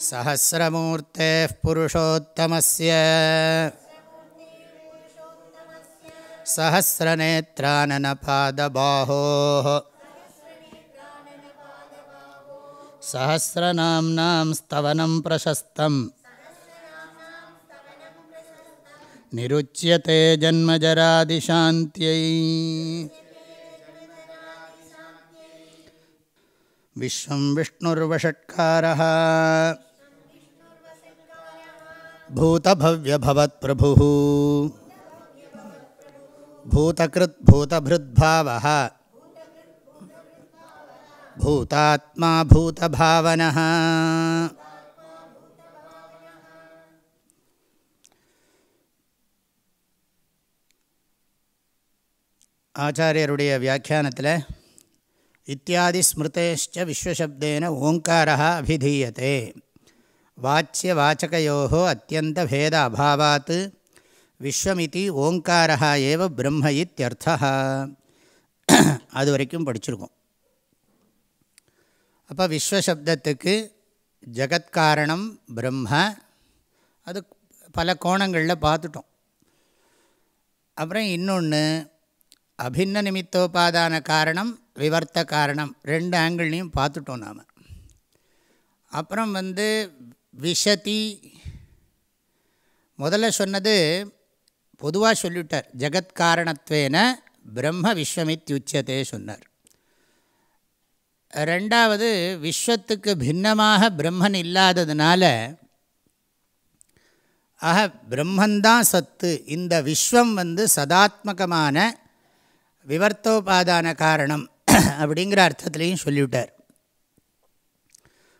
सहस्रमूर्तेः पुरुषोत्तमस्य। सहस्रनेत्राननपादबाहोः। सहस्रनाम्नां स्तवनं प्रशस्तम्। निरुच्यते जन्मजरादिशान्त्यै। विश्वं विष्णुर्वषट्कारः பூதபவ்யபவத்பிரபு பூதகிருத் பூதபிருத்பாவः பூதாத்மா பூதபாவன ஆச்சாரியருடைய வியாக்கியானத்தில் இத்தியாதி ஸ்மிருதேஷ்ட விஸ்வசப்தேன ஓங்காரா அபிதீயத்தை வாச்சிய வாச்சகையோ அத்தியந்த பேத அபாவாத். விஸ்வமிதி ஓங்காரா ஏவ பிரம்ம இத்தியர்த்தா அது வரைக்கும் படிச்சிருக்கோம். அப்போ விஸ்வசப்தத்துக்கு ஜகத்காரணம் பிரம்ம. அது பல கோணங்களில் பார்த்துட்டோம் அப்புறம் இன்னொன்று அபின்ன நிமித்தோபாதான காரணம் விவர்த்த காரணம் ரெண்டு ஆங்கிள்லையும் பார்த்துட்டோம் நாம். அப்புறம் வந்து விஷதி. முதல்ல சொன்னது பொதுவாக சொல்லிவிட்டார் ஜகத்காரணத்வேன பிரம்ம விஸ்வமித்யுச்சதே சொன்னார். ரெண்டாவது விஸ்வத்துக்கு பின்னமாக பிரம்மன் இல்லாததுனால ஆக பிரம்மந்தான் சத்து. இந்த விஸ்வம் வந்து சதாத்மகமான விவர்த்தோபாதான காரணம். அப்படிங்கிற அர்த்தத்துலேயும் சொல்லிவிட்டார்.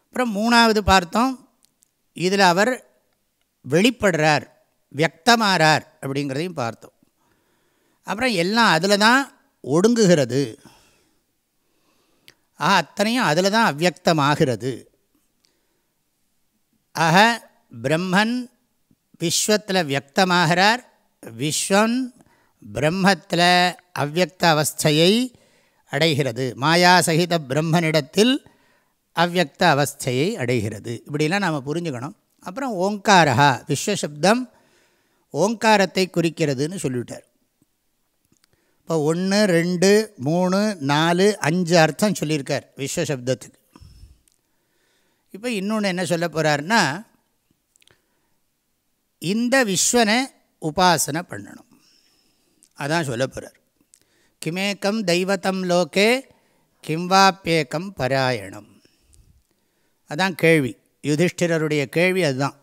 அப்புறம் மூணாவது பார்த்தோம் இதில் அவர் வெளிப்படுறார் வியக்தமாறார் அப்படிங்கிறதையும் பார்த்தோம். அப்புறம் எல்லாம் அதில் தான் ஒடுங்குகிறது. ஆக அத்தனையும் அதில் தான் அவ்வக்தமாகிறது ஆக பிரம்மன் விஸ்வத்தில் வியக்தமாகிறார். விஸ்வன் பிரம்மத்தில் அவ்வக்த அவஸ்தையை அடைகிறது. மாயா சகித பிரம்மனிடத்தில் அவ்வக்த அவஸ்தையை அடைகிறது. இப்படிலாம் நாம் புரிஞ்சுக்கணும். அப்புறம் ஓங்காரா விஸ்வசப்தம் ஓங்காரத்தை குறிக்கிறதுன்னு சொல்லிவிட்டார். இப்போ ஒன்று ரெண்டு மூணு நாலு அஞ்சு அர்த்தம் சொல்லியிருக்கார் விஸ்வசப்தத்துக்கு. இப்போ இன்னொன்று என்ன சொல்ல போகிறாருன்னா இந்த விஸ்வனை உபாசனை பண்ணணும். அதான் சொல்ல போகிறார் கிமேக்கம் தெய்வத்தம் லோகே கிம்வாப்பேக்கம் பராயணம். அதான் கேள்வி. யுதிஷ்டிரருடைய கேள்வி அதுதான்.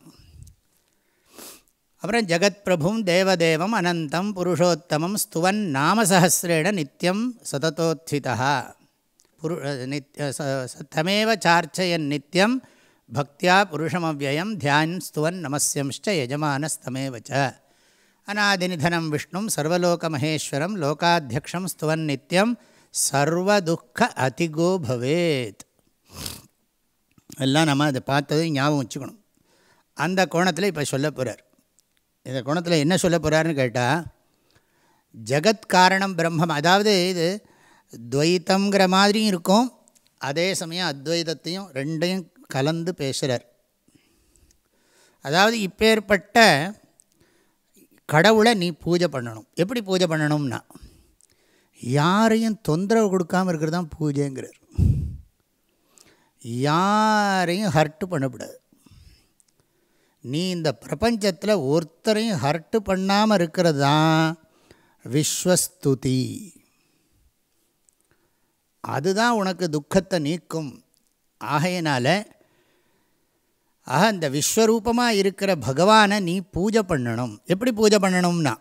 அப்புறம் ஜெகத் பிரபும் தேவதேவம் அனந்தம் புருஷோத்தமம் ஸ்துவன் நாமசஹசிரேண நித்தியம் சததோத்திதா புரு நித்ய தமேவ சார்ச்சயன் நித்தியம் பக்தியா புருஷமவ்யயம் தியான் ஸ்துவன் நமசியம்ச்ச யஜமானஸ்தமேவச்ச. அநாதிநிதனம் விஷ்ணும் சர்வலோகமகேஸ்வரம் லோகாத்தியக்ஷம் ஸ்துவன் நித்தியம் சர்வதுக்க அதிகோ பவேத். எல்லாம் நம்ம அதை பார்த்தது ஞாபகம் வச்சுக்கணும். அந்த கோணத்தில் இப்போ சொல்ல போகிறார் இந்த கோணத்தில் என்ன சொல்ல போகிறாருன்னு கேட்டால் ஜகத் காரணம் பிரம்மம். அதாவது இது துவைத்தங்கிற மாதிரியும் இருக்கும் அதே சமயம் அத்வைதத்தையும் ரெண்டையும் கலந்து பேசுகிறார் அதாவது இப்பேற்பட்ட கடவுளை நீ பூஜை பண்ணணும். எப்படி பூஜை பண்ணணும்னா யாரையும் தொந்தரவு கொடுக்காமல் இருக்கிறது தான் பூஜைங்கிறார். யாரையும் ஹர்ட்டு பண்ணக்கூடாது. நீ இந்த பிரபஞ்சத்தில் ஒருத்தரையும் ஹர்ட்டு பண்ணாமல் இருக்கிறது தான் விஸ்வஸ்துதி. அதுதான் உனக்கு துக்கத்தை நீக்கும். ஆகையினால் ஆக இந்த விஸ்வரூபமாக இருக்கிற பகவானை நீ பூஜை பண்ணணும். எப்படி பூஜை பண்ணணும்னா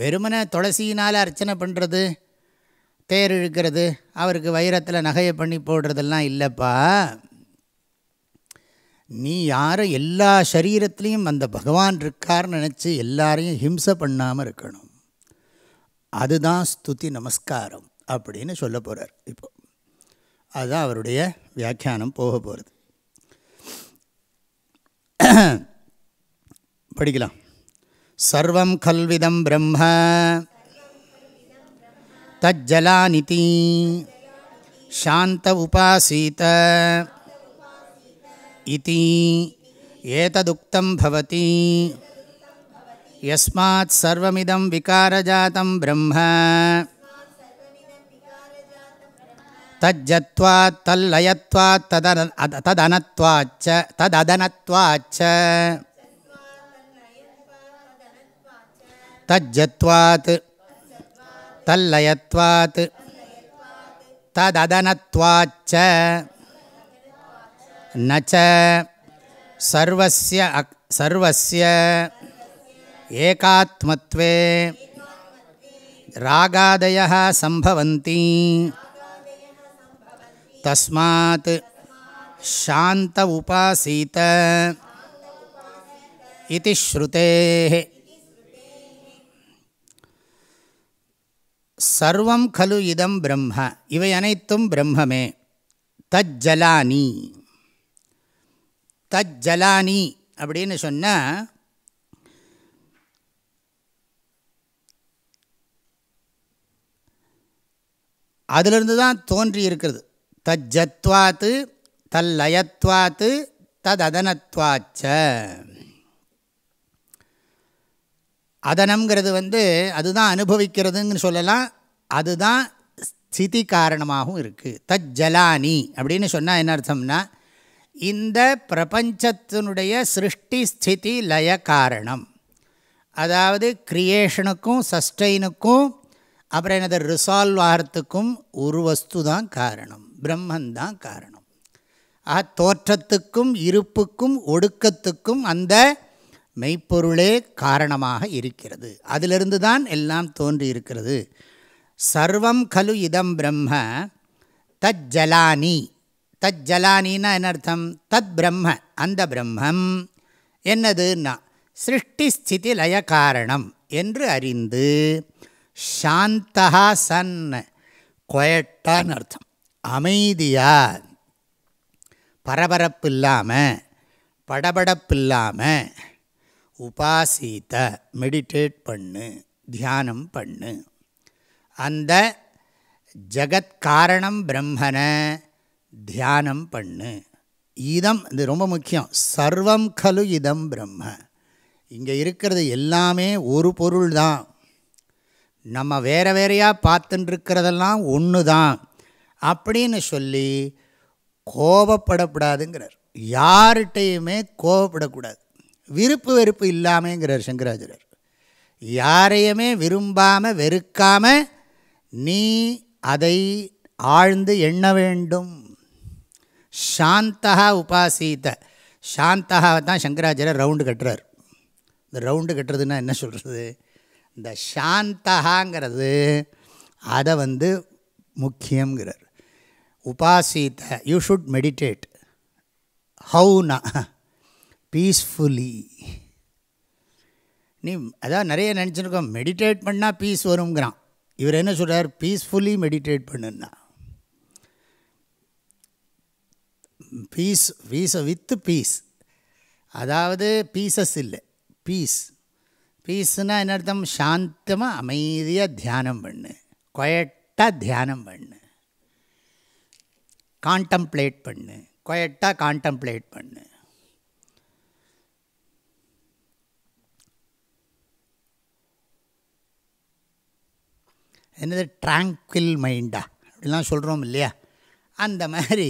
வெறுமனை துளசியினால் அர்ச்சனை பண்ணுறது தேர் இழுக்கிறது அவருக்கு வைரத்தில் நகையை பண்ணி போடுறதெல்லாம் இல்லைப்பா. நீ யாரை எல்லா சரீரத்துலேயும் அந்த பகவான் இருக்கார்னு நினச்சி எல்லாரையும் ஹிம்சை பண்ணாமல் இருக்கணும். அதுதான் ஸ்துதி நமஸ்காரம் அப்படின்னு சொல்ல போகிறார் இப்போ. அதுதான் அவருடைய வியாக்கியானம் போக போகிறது படிக்கலாம். சர்வம் கல்விதம் பிரம்ம. தஜ்ஜலானிதி சாந்த உபாசீத இதி ஏததுக்தம் பவதி யஸ்மாத் சர்வமிதம் விகாரஜாதம் பிரம்ம தஜ்ஜத்வாத் தல்லயத்வாத் ததன ததனத்வாச்ச ததனத்வாச்ச தஜ்ஜத்வாத் தல்லயத்வாத் ததனத்வாச்ச ந ச சர்வஸ்ய அக் சர்வஸ்ய ஏகாத்மத்வே ராகாதயः சம்பவந்தி தஸ்மாத் சாந்த உபாசீத இது சர்வம் கலு இதம் பிரம்ம. இவை அனைத்தும் பிரம்மமே. தஜ்ஜலானி. தஜ்ஜலானி அப்படின்னு சொன்னால் அதிலிருந்து தான் தோன்றி இருக்கிறது தஜ்ஜத்வாத்து தல்லயத்வாத்து ததனத்வாச்ச அதனம்ங்கிறது வந்து அதுதான் அனுபவிக்கிறதுன்னு சொல்லலாம். அதுதான் ஸ்திதி காரணமாகவும் இருக்குது தஜ்ஜலானி அப்படின்னு சொன்னால் என்ன அர்த்தம்னா இந்த பிரபஞ்சத்தினுடைய சிருஷ்டி ஸ்திதி லய காரணம். அதாவது கிரியேஷனுக்கும் சஸ்டெயினுக்கும் அப்புறம் என்னது ரிசால்வ் ஆகிறதுக்கும் ஒரு வஸ்து தான் காரணம். பிரம்மந்தான் காரணம். ஆக தோற்றத்துக்கும் இருப்புக்கும் ஒடுக்கத்துக்கும் அந்த மெய்ப்பொருளே காரணமாக இருக்கிறது. அதிலிருந்து தான் எல்லாம் தோன்றி இருக்கிறது சர்வம் கலு இதம் பிரம்ம தஜ்ஜலானி தஜ்ஜலானின்னா என்ன அர்த்தம்? தத் பிரம்ம அந்த பிரம்மம். என்னதுன்னா சிருஷ்டி ஸ்திதி லய காரணம் என்று அறிந்து சாந்தா சன் கொயட்டான்னு அர்த்தம். அமைதியா பரபரப்பு இல்லாமல் படபடப்பு இல்லாமல் உபாசீத்த மெடிடேட் பண்ணு தியானம் பண்ணு. அந்த ஜகத் காரணம் பிரம்மனை தியானம் பண்ணு. இதம் இது ரொம்ப முக்கியம். சர்வம் கலு இதம் பிரம்ம. இங்கே இருக்கிறது எல்லாமே ஒரு பொருள் தான். நம்ம வேறு வேறையாக பார்த்துட்டுருக்கிறதெல்லாம் ஒன்று தான். அப்படின்னு சொல்லி கோபப்படக்கூடாதுங்கிறார். யார்கிட்டையுமே கோபப்படக்கூடாது. விருப்பு வெறுப்பு இல்லாமங்கிறார் சங்கராச்சாரியர். யாரையுமே விரும்பாமல் வெறுக்காமல் நீ அதை ஆழ்ந்து எண்ண வேண்டும். சாந்தா உபாசீத. சாந்தா தான் சங்கராச்சாரியர் ரவுண்டு கட்டுறார். இந்த ரவுண்டு கட்டுறதுன்னா என்ன சொல்கிறது இந்த சாந்தகாங்கிறது அதை வந்து முக்கியங்கிறார் உபாசீத யூ ஷுட் மெடிடேட் ஹவுனா பீஸ்ஃபுல்லி நீ அதான் நிறைய நினச்சிருக்கோம். மெடிடேட் பண்ணால் பீஸ் வருங்கிறான் இவர் என்ன சொல்கிறார் பீஸ்ஃபுல்லி மெடிடேட் பண்ணுன்னா. பீஸ் பீஸ் வித்து பீஸ் அதாவது பீசஸ் இல்லை. பீஸ் பீஸ்னால் என்ன அர்த்தம்? சாந்தமாக அமைதியாக தியானம் பண்ணு. கொயட்டாக தியானம் பண்ணு. காண்டம்ப்ளேட் பண்ணு. கொயட்டாக காண்டம்ப்ளேட் பண்ணு. என்னது? ட்ராங்கில் மைண்டா அப்படிலாம் சொல்கிறோம் இல்லையா? அந்த மாதிரி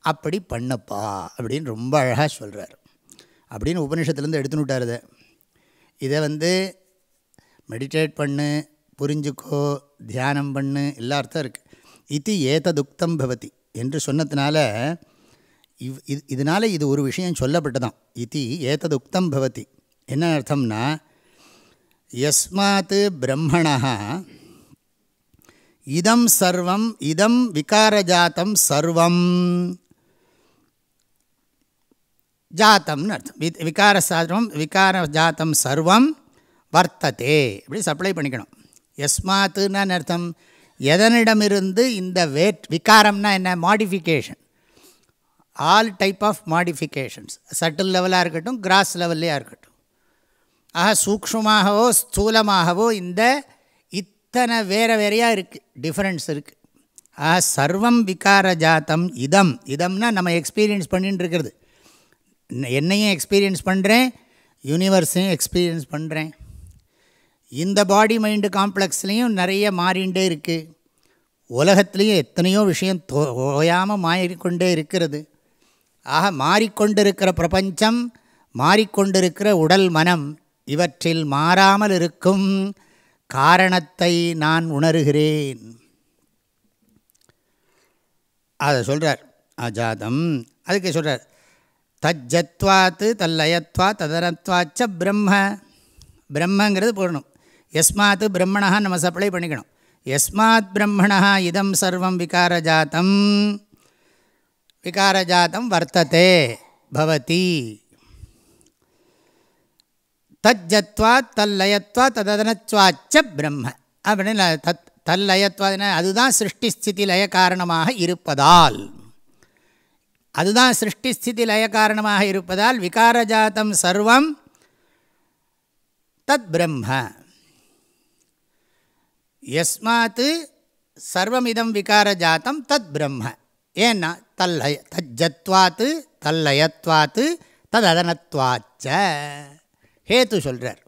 அப்படி பண்ணப்பா அப்படின்னு ரொம்ப அழகாக சொல்கிறார் அப்படின்னு உபனிஷத்துலேருந்து எடுத்துன்னு விட்டார் இதை. இதை வந்து மெடிடேட் பண்ணு புரிஞ்சுக்கோ தியானம் பண்ணு எல்லா அர்த்தம் இருக்குது இது ஏததுக்தம் பவதி என்று சொன்னதுனால இவ் இது இதனால் இது ஒரு விஷயம் சொல்லப்பட்டதான் இது ஏததுக்தம் பவதி. என்ன அர்த்தம்னா எஸ்மாத் பிரம்மணா இதம் சர்வம் இதம் விகாரஜாத்தம் சர்வம். ஜாத்தம்னு அர்த்தம். வி விகார சாதனம் விகார ஜாத்தம் சர்வம் வர்த்ததே. இப்படி சப்ளை பண்ணிக்கணும். எஸ்மாத்துன்னு அர்த்தம்? எதனிடமிருந்து இந்த வேட் விகாரம்னா என்ன? Modification all type of modifications subtle லெவலாக இருக்கட்டும் கிராஸ் லெவல்லையாக இருக்கட்டும். ஆக சூக்ஷமாகவோ ஸ்தூலமாகவோ இந்த இத்தனை வேறு வேறையாக இருக்குது டிஃப்ரென்ஸ் இருக்குது ஆ சர்வம் விகார ஜாத்தம் இதம். இதம்னா நம்ம எக்ஸ்பீரியன்ஸ் பண்ணின்னு இருக்கிறது. என்னையும் எக்ஸ்பீரியன்ஸ் பண்ணுறேன் யூனிவர்ஸையும் எக்ஸ்பீரியன்ஸ் பண்ணுறேன் இந்த பாடி மைண்டு காம்ப்ளெக்ஸ்லேயும் நிறைய மாறிண்டே இருக்குது உலகத்துலேயும் எத்தனையோ விஷயம் தோ ஓயாமல் மாறிக்கொண்டே இருக்கிறது. ஆக மாறிக்கொண்டிருக்கிற பிரபஞ்சம் மாறிக்கொண்டிருக்கிற உடல் மனம் இவற்றில் மாறாமல் இருக்கும். காரணத்தை நான் உணர்கிறேன். அதை சொல்கிறார் அஜாதம். அதுக்கு சொல்கிறார் தஜ்ஜத்வாத்து தல்லயத்வா ததனத்வாச்ச பிரம்ம. பிரம்மங்கிறது போடணும். எஸ்மாத்து பிரம்மணா நம்ம சப்ளை பண்ணிக்கணும். எஸ்மாத் பிரம்மணா இதம் சர்வம் விகாரஜாத்தம். விகாரஜாத்தம் வர்த்ததே பவதி. தஜ்ஜத்வா தல்லயத்வா ததனத்வாச்ச பிரம்ம. அப்படின்னு தத் தல்லயத்வா அதுதான் சிருஷ்டி ஸ்திதி லய காரணமாக இருப்பதால். அதுதான் சிருஷ்டி ஸ்திதி லய காரணமாக இருப்பதால் விகாரஜாத்தம் சர்வம் தத் பிரம்ம. எஸ்மாத்து சர்வமிதம் விகாரஜாத்தம் தத் பிரம்ம. ஏன்னா தல்லய தஜ்ஜத்வாத்து தல்லயத்வாத்து ததனத்வாச்ச ஹேத்து சொல்கிறார்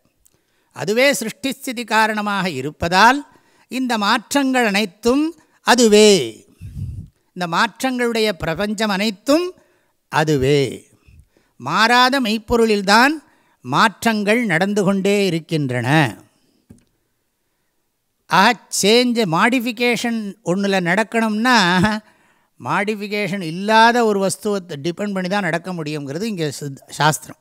அதுவே சிருஷ்டிஸ்திதி காரணமாக இருப்பதால் இந்த மாற்றங்கள் அனைத்தும் அதுவே. இந்த மாற்றங்களுடைய பிரபஞ்சம் அனைத்தும் அதுவே. மாறாத மெய்ப்பொருளில்தான் மாற்றங்கள் நடந்து கொண்டே இருக்கின்றன. ஆக சேஞ்சு மாடிஃபிகேஷன் ஒன்றில் நடக்கணும்னா மாடிஃபிகேஷன் இல்லாத ஒரு வஸ்துவத்தை டிபெண்ட் பண்ணி தான் நடக்க முடியுங்கிறது இங்கே சாஸ்திரம்.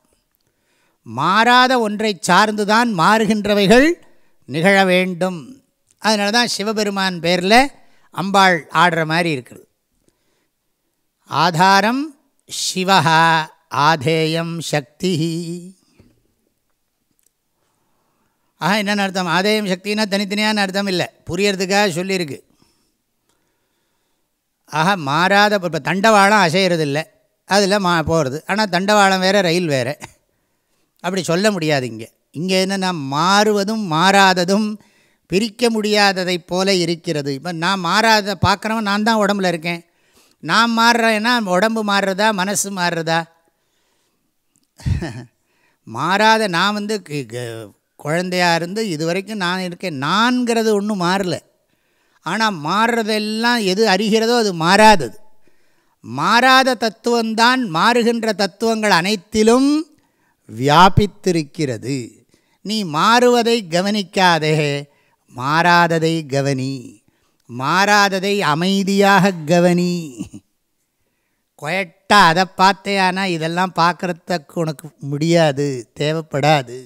மாறாத ஒன்றை சார்ந்து தான் மாறுகின்றவைகள் நிகழ வேண்டும். அதனால தான் சிவபெருமான் பேரில் அம்பாள் ஆடுற மாதிரி இருக்குது. ஆதாரம் சிவா ஆதேயம் சக்தி. ஆஹா என்னென்ன அர்த்தம்? ஆதேயம் சக்தினா தனித்தனியான அர்த்தம் இல்லை. புரியறதுக்காக சொல்லியிருக்கு. ஆஹா மாறாத இப்போ தண்டவாளம் அசைகிறது இல்லை அதில் மா போகிறது ஆனால் தண்டவாளம் வேறு ரயில் வேறு. அப்படி சொல்ல முடியாது இங்கே. இங்கே என்னென்னா மாறுவதும் மாறாததும் பிரிக்க முடியாததைப் போல இருக்கிறது. இப்போ நான் மாறாத பார்க்குறவன் நான் தான் உடம்புல இருக்கேன். நான் மாறுறேன்னா உடம்பு மாறுறதா மனசு மாறுறதா? மாறாத நான் வந்து குழந்தையாக இருந்து இது வரைக்கும் நான் இருக்கேன். நான்கிறது ஒன்றும் மாறலை. ஆனால் மாறுறதெல்லாம் எது அறிகிறதோ அது மாறாதது. மாறாத தத்துவம்தான் மாறுகின்ற தத்துவங்கள் அனைத்திலும் வியாபித்திருக்கிறது. நீ மாறுவதை கவனிக்காதே மாறாததை கவனி மாறாததை அமைதியாக கவனி. கொயட்டாக அதை பார்த்தேயானா இதெல்லாம் பார்க்குறதுக்கு உனக்கு முடியாது தேவைப்படாது.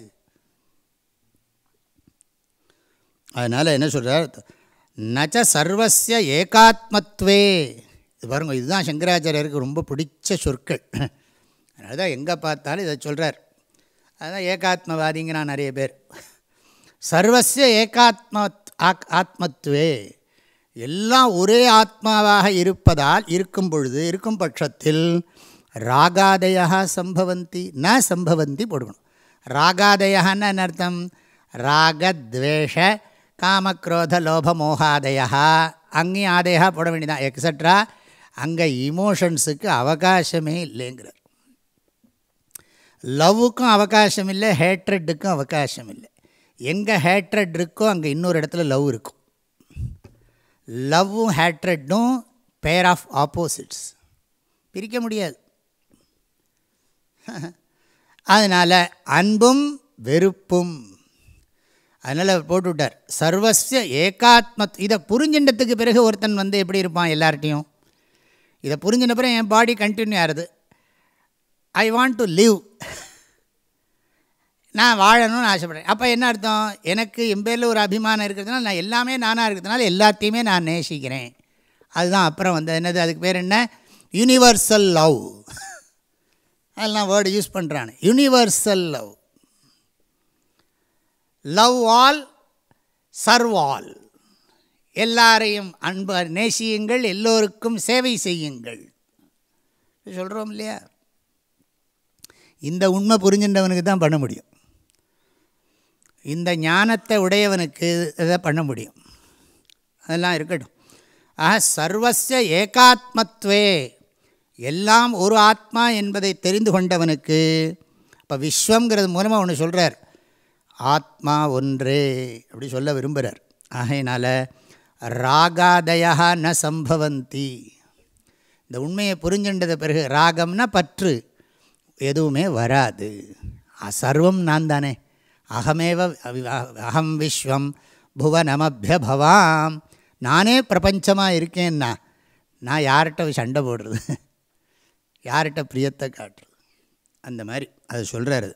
அதனால் என்ன சொல்கிறார் நச்ச சர்வசிய ஏகாத்மத்வே. இது பாருங்க இதுதான் சங்கராச்சாரியருக்கு ரொம்ப பிடிச்ச சொற்கள். அதனால தான் எங்கே பார்த்தாலும் இதை சொல்கிறார் அதுதான் ஏகாத்மவாதிங்கிறான் நிறைய பேர். சர்வசிய ஏகாத்ம ஆத்மத்துவே. எல்லாம் ஒரே ஆத்மாவாக இருப்பதால் இருக்கும் பொழுது இருக்கும் பட்சத்தில் ராகாதயா சம்பவந்தி ந சம்பவந்தி போடுக்கணும். ராகாதயான்னு என்ன அர்த்தம்? ராகத்வேஷ காமக்ரோத லோபமோகாதயா. அங்கேயும் ஆதயா போட வேண்டியதான் எக்ஸட்ரா அங்கே இமோஷன்ஸுக்கு அவகாசமே இல்லைங்கிறார். லவ்வுக்கும் அவகாசம் இல்லை ஹேட்ரட்டுக்கும் அவகாசம் இல்லை எங்கே ஹேட்ரட் இருக்கோ அங்கே இன்னொரு இடத்துல லவ் இருக்கும். லவ்வும் ஹேட்ரட்டும் பேர் ஆஃப் ஆப்போசிட்ஸ் பிரிக்க முடியாது. அதனால் அன்பும் வெறுப்பும். அதனால் போட்டுவிட்டார் சர்வஸ்ய ஏகாத்மத் இதை புரிஞ்சின்றதுக்கு பிறகு ஒருத்தன் வந்து எப்படி இருப்பான் எல்லார்ட்டையும் இதை புரிஞ்சின பிறகு என் பாடி கண்டினியூ ஆகுது ஐ வாண்ட் டு லிவ் நான் வாழணும்னு ஆசைப்பட்றேன். அப்போ என்ன அர்த்தம்? எனக்கு என் பேரில் ஒரு அபிமானம் இருக்கிறதுனால நான் எல்லாமே நானாக இருக்கிறதுனால எல்லாத்தையுமே நான் நேசிக்கிறேன். அதுதான் அப்புறம் வந்து என்னது? அதுக்கு பேர் என்ன? யூனிவர்சல் லவ் அதெல்லாம் word use பண்ணுறானு universal love love all serve all எல்லாரையும் அன்பு நேசியுங்கள் எல்லோருக்கும் சேவை செய்யுங்கள். சொல்கிறோம் இல்லையா? இந்த உண்மை புரிஞ்சின்றவனுக்கு தான் பண்ண முடியும். இந்த ஞானத்தை உடையவனுக்கு இதை பண்ண முடியும். அதெல்லாம் இருக்கட்டும். ஆக சர்வச ஏகாத்மத்வே எல்லாம் ஒரு ஆத்மா என்பதை தெரிந்து கொண்டவனுக்கு இப்போ விஸ்வங்கிறது மூலமாக ஒன்று சொல்கிறார் ஆத்மா ஒன்று அப்படி சொல்ல விரும்புகிறார் ஆகையினால் ராகாதயா ந சம்பவந்தி. இந்த உண்மையை புரிஞ்சுண்டத பிறகு ராகம்னா பற்று. எதுவுமே வராது. சர்வம் நான் தானே அகமேவ அகம் விஸ்வம் புவனமபியபவாம் நானே பிரபஞ்சமாக இருக்கேன்னா நான் யார்கிட்ட சண்டை போடுறது? யார்கிட்ட பிரியத்தை காட்டுறது? அந்த மாதிரி அது சொல்கிறாரு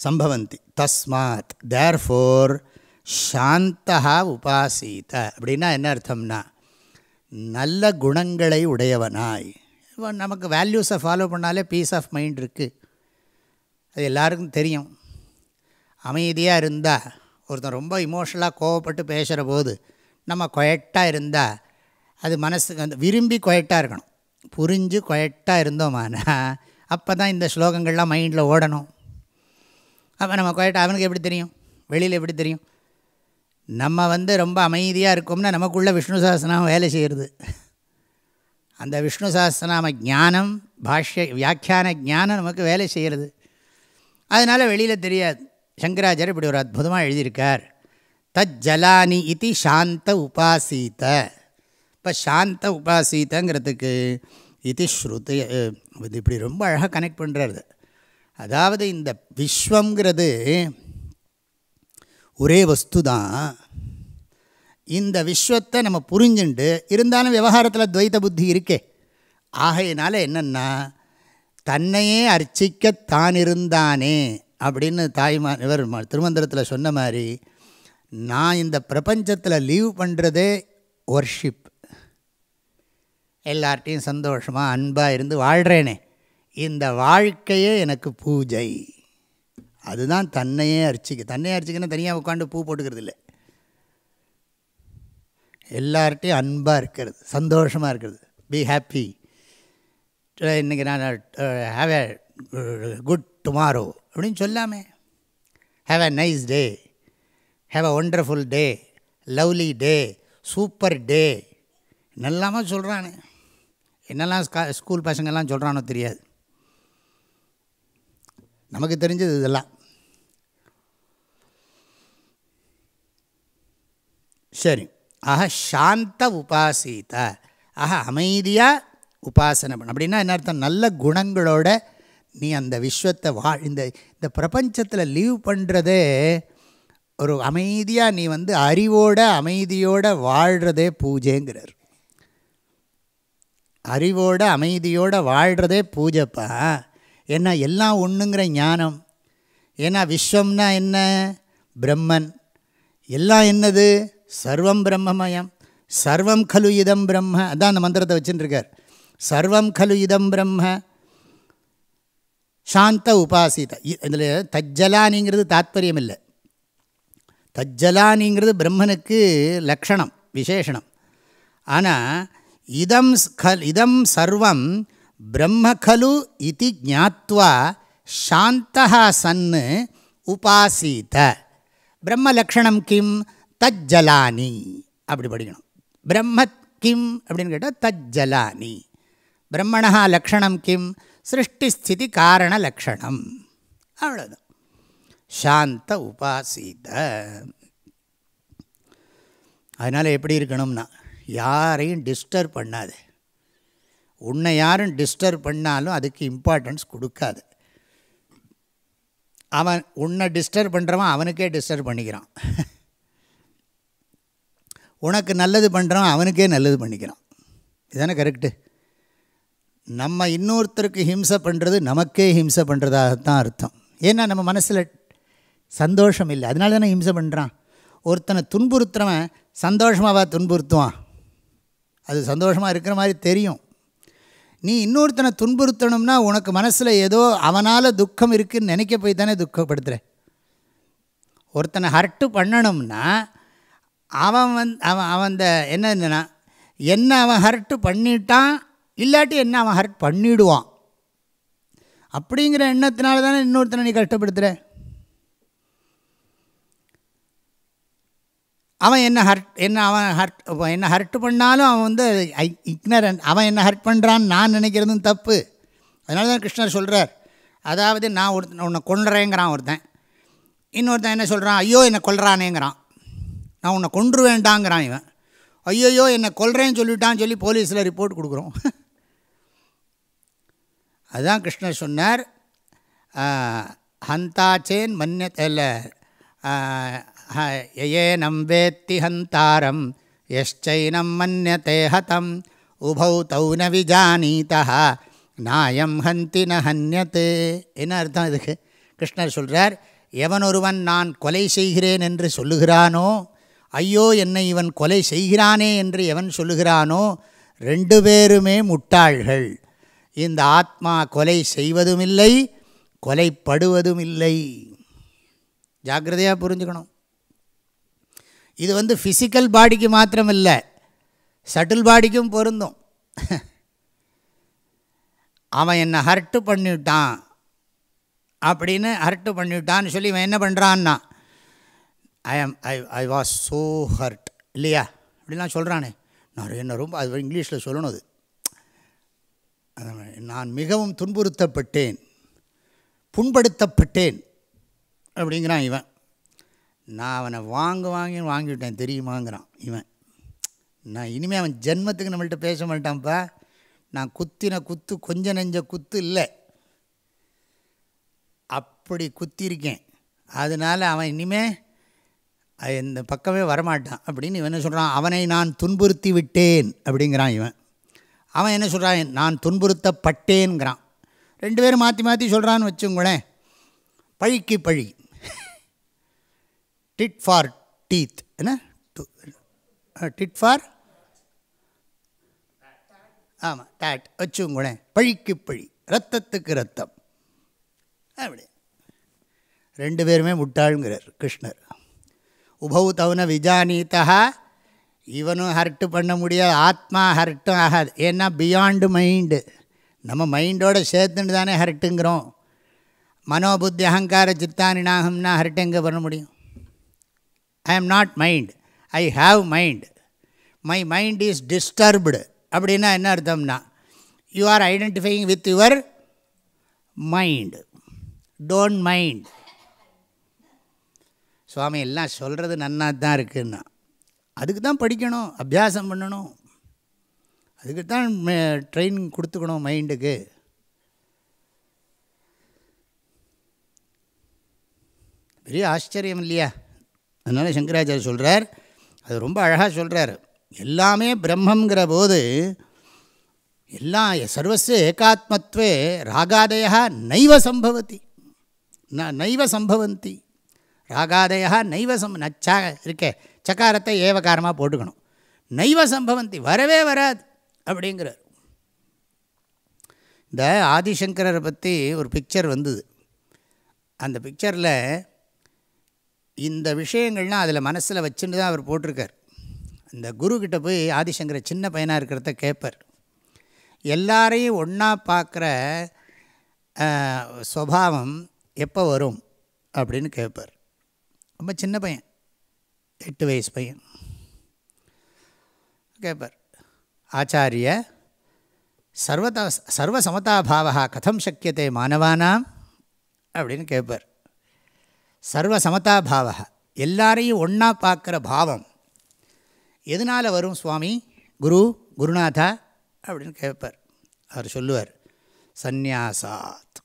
சம்பவந்தி. தஸ்மாத் தேர் ஃபோர் சாந்தா உபாசீத. அப்படின்னா என்ன அர்த்தம்னா நல்ல குணங்களை உடையவனாய். நமக்கு வேல்யூஸை ஃபாலோ பண்ணாலே பீஸ் ஆஃப் மைண்ட் இருக்குது அது எல்லாருக்கும் தெரியும். அமைதியாக இருந்தால் ஒருத்தன் ரொம்ப இமோஷனலாக கோவப்பட்டு பேசுகிற போது நம்ம கொயட்டாக இருந்தால் அது மனசுக்கு அந்த விரும்பி கொயட்டாக இருக்கணும். புரிஞ்சு கொயட்டாக இருந்தோமானா அப்போ தான் இந்த ஸ்லோகங்கள்லாம் மைண்டில் ஓடணும். அப்போ நம்ம கொயட்டாக அவனுக்கு எப்படி தெரியும்? வெளியில் எப்படி தெரியும்? நம்ம வந்து ரொம்ப அமைதியாக இருக்கோம்னா நமக்குள்ளே விஷ்ணு சாஸ்திரநாமம் வேலை செய்கிறது அந்த விஷ்ணு சாஸ்திரநாம ஞானம் பாஷ்ய வியாக்கியான ஞானம் நமக்கு வேலை செய்கிறது. அதனால் வெளியில் தெரியாது. சங்கராச்சாரியர் இப்படி ஒரு அற்புதமாக எழுதியிருக்கார். தத் ஜலானி இது சாந்த உபாசீத. இப்போ சாந்த உபாசீதங்கிறதுக்கு இது ஸ்ருதி இது இப்படி ரொம்ப அழகாக கனெக்ட் பண்ணுறது அதாவது இந்த விஸ்வங்கிறது ஒரே வஸ்து தான் இந்த விஸ்வத்தை நம்ம புரிஞ்சுண்டு இருந்தாலும் விவகாரத்தில் துவைத்த புத்தி இருக்கே. ஆகையினால என்னென்னா தன்னையே அர்ச்சிக்கத்தான் இருந்தானே அப்படின்னு தாய்மா இவர் திருமந்திரத்தில் சொன்ன மாதிரி நான் இந்த பிரபஞ்சத்தில் லீவ் பண்ணுறதே ஒர்ஷிப் எல்லார்ட்டையும் சந்தோஷமாக அன்பாக இருந்து வாழ்கிறேனே இந்த வாழ்க்கையே எனக்கு பூஜை. அதுதான் தன்னையே அர்ச்சிக்க தன்னையே அர்ச்சிக்கன்னா தனியாக உட்காந்து பூ போட்டுக்கிறது இல்லை எல்லார்ட்டையும் அன்பாக இருக்கிறது சந்தோஷமாக இருக்கிறது. பி ஹாப்பி இன்றைக்கி நான் ஹாவ் ஏ குட் டுமாரோ அப்படின்னு சொல்லாமே. Have a nice day have a wonderful day lovely day super day என்னெல்லாமா சொல்கிறானு என்னெல்லாம் ஸ்கா ஸ்கூல் பசங்கள்லாம் சொல்கிறானோ தெரியாது. நமக்கு தெரிஞ்சது இதெல்லாம். சரி. ஆக சாந்த உபாசீத. ஆக அமைதியாக உபாசனை பண்ண. அப்படின்னா என்ன அர்த்தம்? நல்ல குணங்களோட நீ அந்த விஸ்வத்தை வா இந்த இந்த பிரபஞ்சத்தில் லீவ் பண்ணுறதே ஒரு அமைதியாக நீ வந்து அறிவோட அமைதியோட வாழ்கிறதே பூஜைங்கிறார். அறிவோட அமைதியோட வாழ்கிறதே பூஜைப்பா. ஏன்னா எல்லாம் ஒன்றுங்கிற ஞானம். ஏன்னா விஸ்வம்னா என்ன? பிரம்மன். எல்லாம் என்னது? சர்வம் பிரம்மமயம் சர்வம் கலு இதம் பிரம்ம அதான் அந்த மந்திரத்தை வச்சுட்டுருக்கார் சர்வம் கலு இதம் பிரம்ம சாந்த உபாசித. இதில் தஜ்ஜலானிங்கிறது தாத்பரியம் இல்லை தஜ்ஜலானிங்கிறது பிரம்மனுக்கு லக்ஷணம் விசேஷனம் ஆனால் இதம் கல் இதம் சர்வம் பிரம்ம கலு இது ஜாத்வா சாந்தா சன்னு உபாசித. பிரம்ம லக்ஷணம் கிம்? தஜ்ஜலானி. அப்படி படிக்கணும். பிரம்மத் கிம் அப்படின்னு கேட்டால் தஜ்ஜலானி. பிரம்மணா லக்ஷணம் கிம்? சிருஷ்டிஸ்திதி காரண லக்ஷணம். அவ்வளோதான் சாந்த உபாசித. அதனால் எப்படி இருக்கணும்னா யாரையும் டிஸ்டர்ப் பண்ணாது. உன்னை யாரும் டிஸ்டர்ப் பண்ணாலும் அதுக்கு இம்பார்ட்டன்ஸ் கொடுக்காது. அவன் உன்னை டிஸ்டர்ப் பண்ணுறவன் அவனுக்கே டிஸ்டர்ப் பண்ணிக்கிறான். உனக்கு நல்லது பண்ணுறான் அவனுக்கே நல்லது பண்ணிக்கிறான். இதுதானே கரெக்டு நம்ம இன்னொருத்தருக்கு ஹிம்சை பண்ணுறது நமக்கே ஹிம்சை பண்ணுறதாகத்தான் அர்த்தம். ஏன்னா நம்ம மனசில் சந்தோஷம் இல்லை. அதனால தானே ஹிம்சை பண்ணுறான் ஒருத்தனை துன்புறுத்துறவன் சந்தோஷமாவா துன்புறுத்துவான்? அது சந்தோஷமாக இருக்கிற மாதிரி தெரியும். நீ இன்னொருத்தனை துன்புறுத்தணும்னா உனக்கு மனசில் ஏதோ அவனால் துக்கம் இருக்குதுன்னு நினைக்க போய் தானே துக்கப்படுத்துகிற ஒருத்தனை ஹர்ட்டு பண்ணணும்னா அவன் வந் அவன் அவன் அந்த என்னதுன்னா என்ன அவன் ஹர்ட்டு பண்ணிட்டான் இல்லாட்டி என்ன அவன் ஹர்ட் பண்ணிவிடுவான் அப்படிங்கிற எண்ணத்தினால தானே இன்னொருத்தனை நீ கஷ்டப்படுத்துகிற அவன் என்ன ஹர்ட் என்ன அவன் ஹர்ட் என்ன ஹர்ட் பண்ணாலும் அவன் வந்து இக்னரன் அவன் என்ன ஹர்ட் பண்ணுறான்னு நான் நினைக்கிறதும் தப்பு. அதனால தான் கிருஷ்ணர் சொல்கிறார் அதாவது நான் ஒருத்தன் உன்னை கொள்றேங்கிறான் ஒருத்தன். இன்னொருத்தன் என்ன சொல்கிறான் ஐயோ என்னை கொள்றானேங்கிறான் நான் உன்னை கொன்று வேண்டாங்கிறான் இவன். ஐயோயோ என்னை கொல்றேன்னு சொல்லிட்டான்னு சொல்லி போலீஸில் ரிப்போர்ட் கொடுக்குறோம். அதுதான் கிருஷ்ணர் சொன்னார் ஹந்தாச்சேன் மன்ய இல்லை யே நம்பேத்தி ஹந்தாரம் எஷ்சைனம் மன்யத்தே ஹதம் உபௌ தௌ ந விஜானீதா நாயம் ஹந்தி ந ஹன்யத்தே என்ன அர்த்தம் இதுக்கு? கிருஷ்ணர் சொல்கிறார் எவனொருவன் நான் கொலை செய்கிறேன் என்று சொல்லுகிறானோ ஐயோ என்னை இவன் கொலை செய்கிறானே என்று எவன் சொல்லுகிறானோ ரெண்டு பேருமே முட்டாள்கள். இந்த ஆத்மா கொலை செய்வதுமில்லை கொலைப்படுவதுமில்லை. கொலைப்படுவதும் இல்லை ஜாக்கிரதையாக புரிஞ்சுக்கணும். இது வந்து ஃபிசிக்கல் பாடிக்கு மாத்திரம் இல்லை சட்டில் பாடிக்கும் பொருந்தும். அவன் என்னை ஹர்ட்டு பண்ணிவிட்டான் அப்படின்னு ஹர்ட்டு பண்ணிவிட்டான்னு சொல்லி இவன் என்ன பண்ணுறான்னா I am I I was so hurt இல்லையா? இப்படிலாம் சொல்கிறானே நான் என்ன ரொம்ப அது இங்கிலீஷில் சொல்லணும் அது. நான் மிகவும் துன்புறுத்தப்பட்டேன். புண்படுத்தப்பட்டேன். அப்படிங்கிறான் இவன். நான் அவனை வாங்க வாங்கி வாங்கிவிட்டேன் தெரியுமாங்கிறான் இவன். நான் இனிமேல் அவன் ஜென்மத்துக்கு நம்மள்கிட்ட பேச மாட்டான்ப்பா. நான் குத்தின குத்து கொஞ்ச நெஞ்ச குத்து இல்லை. அப்படி குத்திருக்கேன் அதனால் அவன் இனிமேல் இந்த பக்கமே வரமாட்டான். அப்படின்னு இவன் என்ன சொல்கிறான் அவனை நான் துன்புறுத்தி விட்டேன் அப்படிங்கிறான் இவன். அவன் என்ன சொல்கிறான் நான் துன்புறுத்தப்பட்டேன்கிறான் ரெண்டு பேரும் மாற்றி மாற்றி சொல்கிறான்னு வச்சுங்களேன். பழிக்கு பழி. டிட் ஃபார் டீத் என்ன? டிட் ஃபார் ஆமாம் டேட் வச்சுங்களேன். பழிக்கு பழி. ரத்தத்துக்கு ரத்தம் அப்படி. ரெண்டு பேருமே முட்டாளுங்கிறார் கிருஷ்ணர். உபௌ தவுன விஜானீத்தா இவனும் ஹர்ட்டு பண்ண முடியாது ஆத்மா ஹர்ட்டும் ஆகாது. ஏன்னா பியாண்டு மைண்டு நம்ம மைண்டோடு சேர்த்துன்னு தானே ஹர்ட்டுங்கிறோம். மனோபுத்தி அகங்கார சித்தானினாகம்னா ஹர்ட் எங்கே பண்ண முடியும்? I am not mind I have mind my mind is disturbed அப்படின்னா என்ன அர்த்தம்னா you are identifying with your mind don't mind சுவாமி எல்லாம் சொல்கிறது நன்னாக தான் இருக்குன்னா. அதுக்கு தான் படிக்கணும் அபியாசம் பண்ணணும். அதுக்கு தான் ட்ரைனிங் கொடுத்துக்கணும் மைண்டுக்கு பெரிய ஆச்சரியம் இல்லையா? அதனால் சங்கராச்சாரிய சொல்கிறார் அது ரொம்ப அழகாக சொல்கிறார் எல்லாமே பிரம்மங்கிற போது எல்லாம் சர்வச ஏகாத்மத்வே ராகாதயா நைவ சம்பவத்தி ந நைவ சம்பவந்தி. ராகாதயா நைவ சம் நச்சா இருக்கே. சக்காரத்தை ஏவகாரமாக போட்டுக்கணும். நைவ சம்பவந்தி வரவே வராது அப்படிங்கிறார். இந்த ஆதிசங்கரரை பற்றி ஒரு பிக்சர் வந்தது. அந்த பிக்சரில் இந்த விஷயங்கள்லாம் அதில் மனசில் வச்சுட்டு தான் அவர் போட்டிருக்கார். இந்த குருக்கிட்ட போய் ஆதிசங்கரை சின்ன பையனாக இருக்கிறத கேட்பார் எல்லாரையும் ஒன்றா பார்க்குற சுவாவம் எப்போ வரும்? அப்படின்னு கேட்பார் ரொம்ப சின்ன பையன். எட்டு வயசு பையன். கேட்பார் ஆச்சாரிய சர்வத சர்வசமதாபாவா கதம் சக்கியத்தை மாணவானாம் அப்படின்னு கேட்பார் சர்வசமதாபாவா எல்லாரையும் ஒன்றா பார்க்குற பாவம். எதனால் வரும் சுவாமி? குரு குருநாதா அப்படின்னு கேட்பார் அவர் சொல்லுவார் சந்நியாசாத்.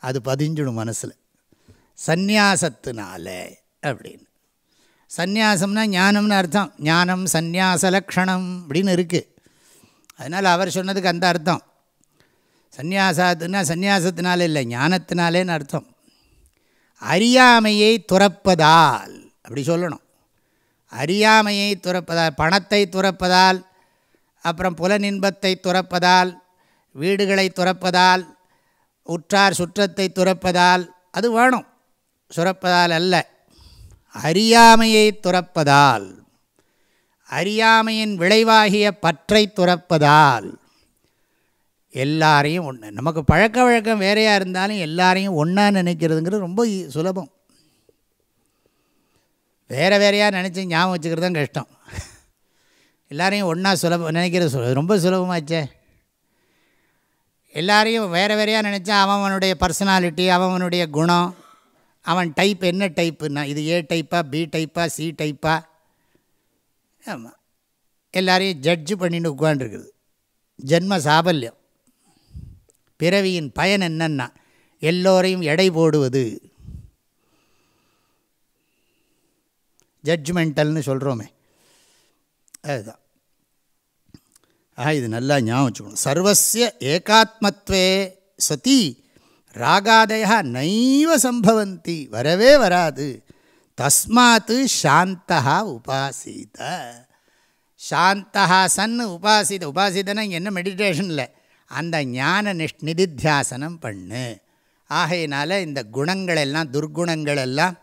அது பதிஞ்சிடும் மனசில். சந்நியாசத்தினால அப்படின்னு. சந்நியாசம்னா ஞானம்னு அர்த்தம். ஞானம் சந்நியாச லக்ஷணம் அப்படின்னு இருக்குது அதனால் அவர் சொன்னதுக்கு அந்த அர்த்தம். சந்நியாசத்துனா சந்நியாசத்தினால இல்லை ஞானத்தினாலேன்னு அர்த்தம். அறியாமையை துறப்பதால் அப்படி சொல்லணும். அறியாமையை துறப்பதால் பணத்தை துறப்பதால் அப்புறம் புலனின்பத்தை துறப்பதால் வீடுகளை துறப்பதால் உற்றார் சுற்றத்தை துறப்பதால் அது வேணும். சுரப்பதால் அல்ல அறியாமையை துறப்பதால். அறியாமையின் விளைவாகிய பற்றை துறப்பதால். எல்லாரையும் ஒன்று நமக்கு பழக்க வழக்கம் வேறையாக இருந்தாலும் எல்லாரையும் ஒன்றா நினைக்கிறதுங்கிறது ரொம்ப சுலபம். வேறு வேறையாக நினச்சி ஞாபகம் வச்சுக்கிறது தான் கஷ்டம். எல்லாரையும் ஒன்றா சுலபம் நினைக்கிறது சுல ரொம்ப சுலபமாச்சே. எல்லாரையும் வேறு வேறையாக நினச்சா அவனுடைய பர்சனாலிட்டி அவனுடைய குணம் அவன் டைப் என்ன டைப்புன்னா இது ஏ டைப்பா பி டைப்பா சி டைப்பா ஆமாம் எல்லாரையும் ஜட்ஜு பண்ணிட்டு உட்காண்டிருக்குது ஜென்ம சாபல்யம். பிறவியின் பயன் என்னன்னா எல்லோரையும் எடை போடுவது. ஜட்ஜ்மெண்டல்னு சொல்கிறோமே அதுதான். ஆக இது நல்லா ஞாபகம் வச்சுக்கணும். சர்வசிய ஏகாத்மத்வே சதி ராகாதயா நைவ சம்பவந்தி வரவே வராது. தஸ்மாத்து சாந்தா உபாசித. சாந்தா சன் உபாசித. உபாசிதனா இங்கே என்ன மெடிடேஷனில் அந்த ஞான நிஷ் நிதித்தியாசனம் பண்ணு. ஆகையினால இந்த குணங்கள் எல்லாம் துர்குணங்கள் எல்லாம்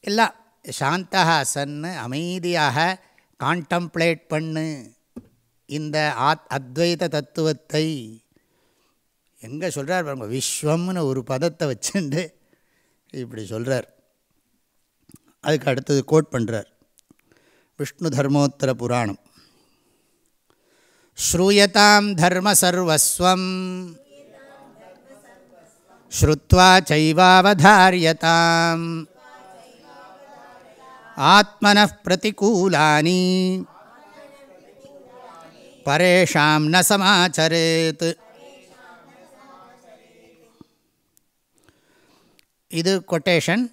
எல்லாம் சாந்தா சன்னு அமைதியாக காண்டம்ப்ளேட் பண்ணு. இந்த ஆத் அத்வைத தத்துவத்தை எங்கே சொல்கிறார் பாருங்க விஸ்வம்னு ஒரு பதத்தை வச்சுண்டு இப்படி சொல்கிறார் அதுக்கு அடுத்தது கோட் பண்ணுறார் விஷ்ணு தர்மோத்தர புராணம். ஸ்ரூயதாம் தர்ம சர்வஸ்வம். ஸ்ருத்வா சைவாவதாரியதாம். ஆத்மன பிரதிகூலானி. பரேஷாம் ந சமாச்சரேத். இது கொட்டேஷன்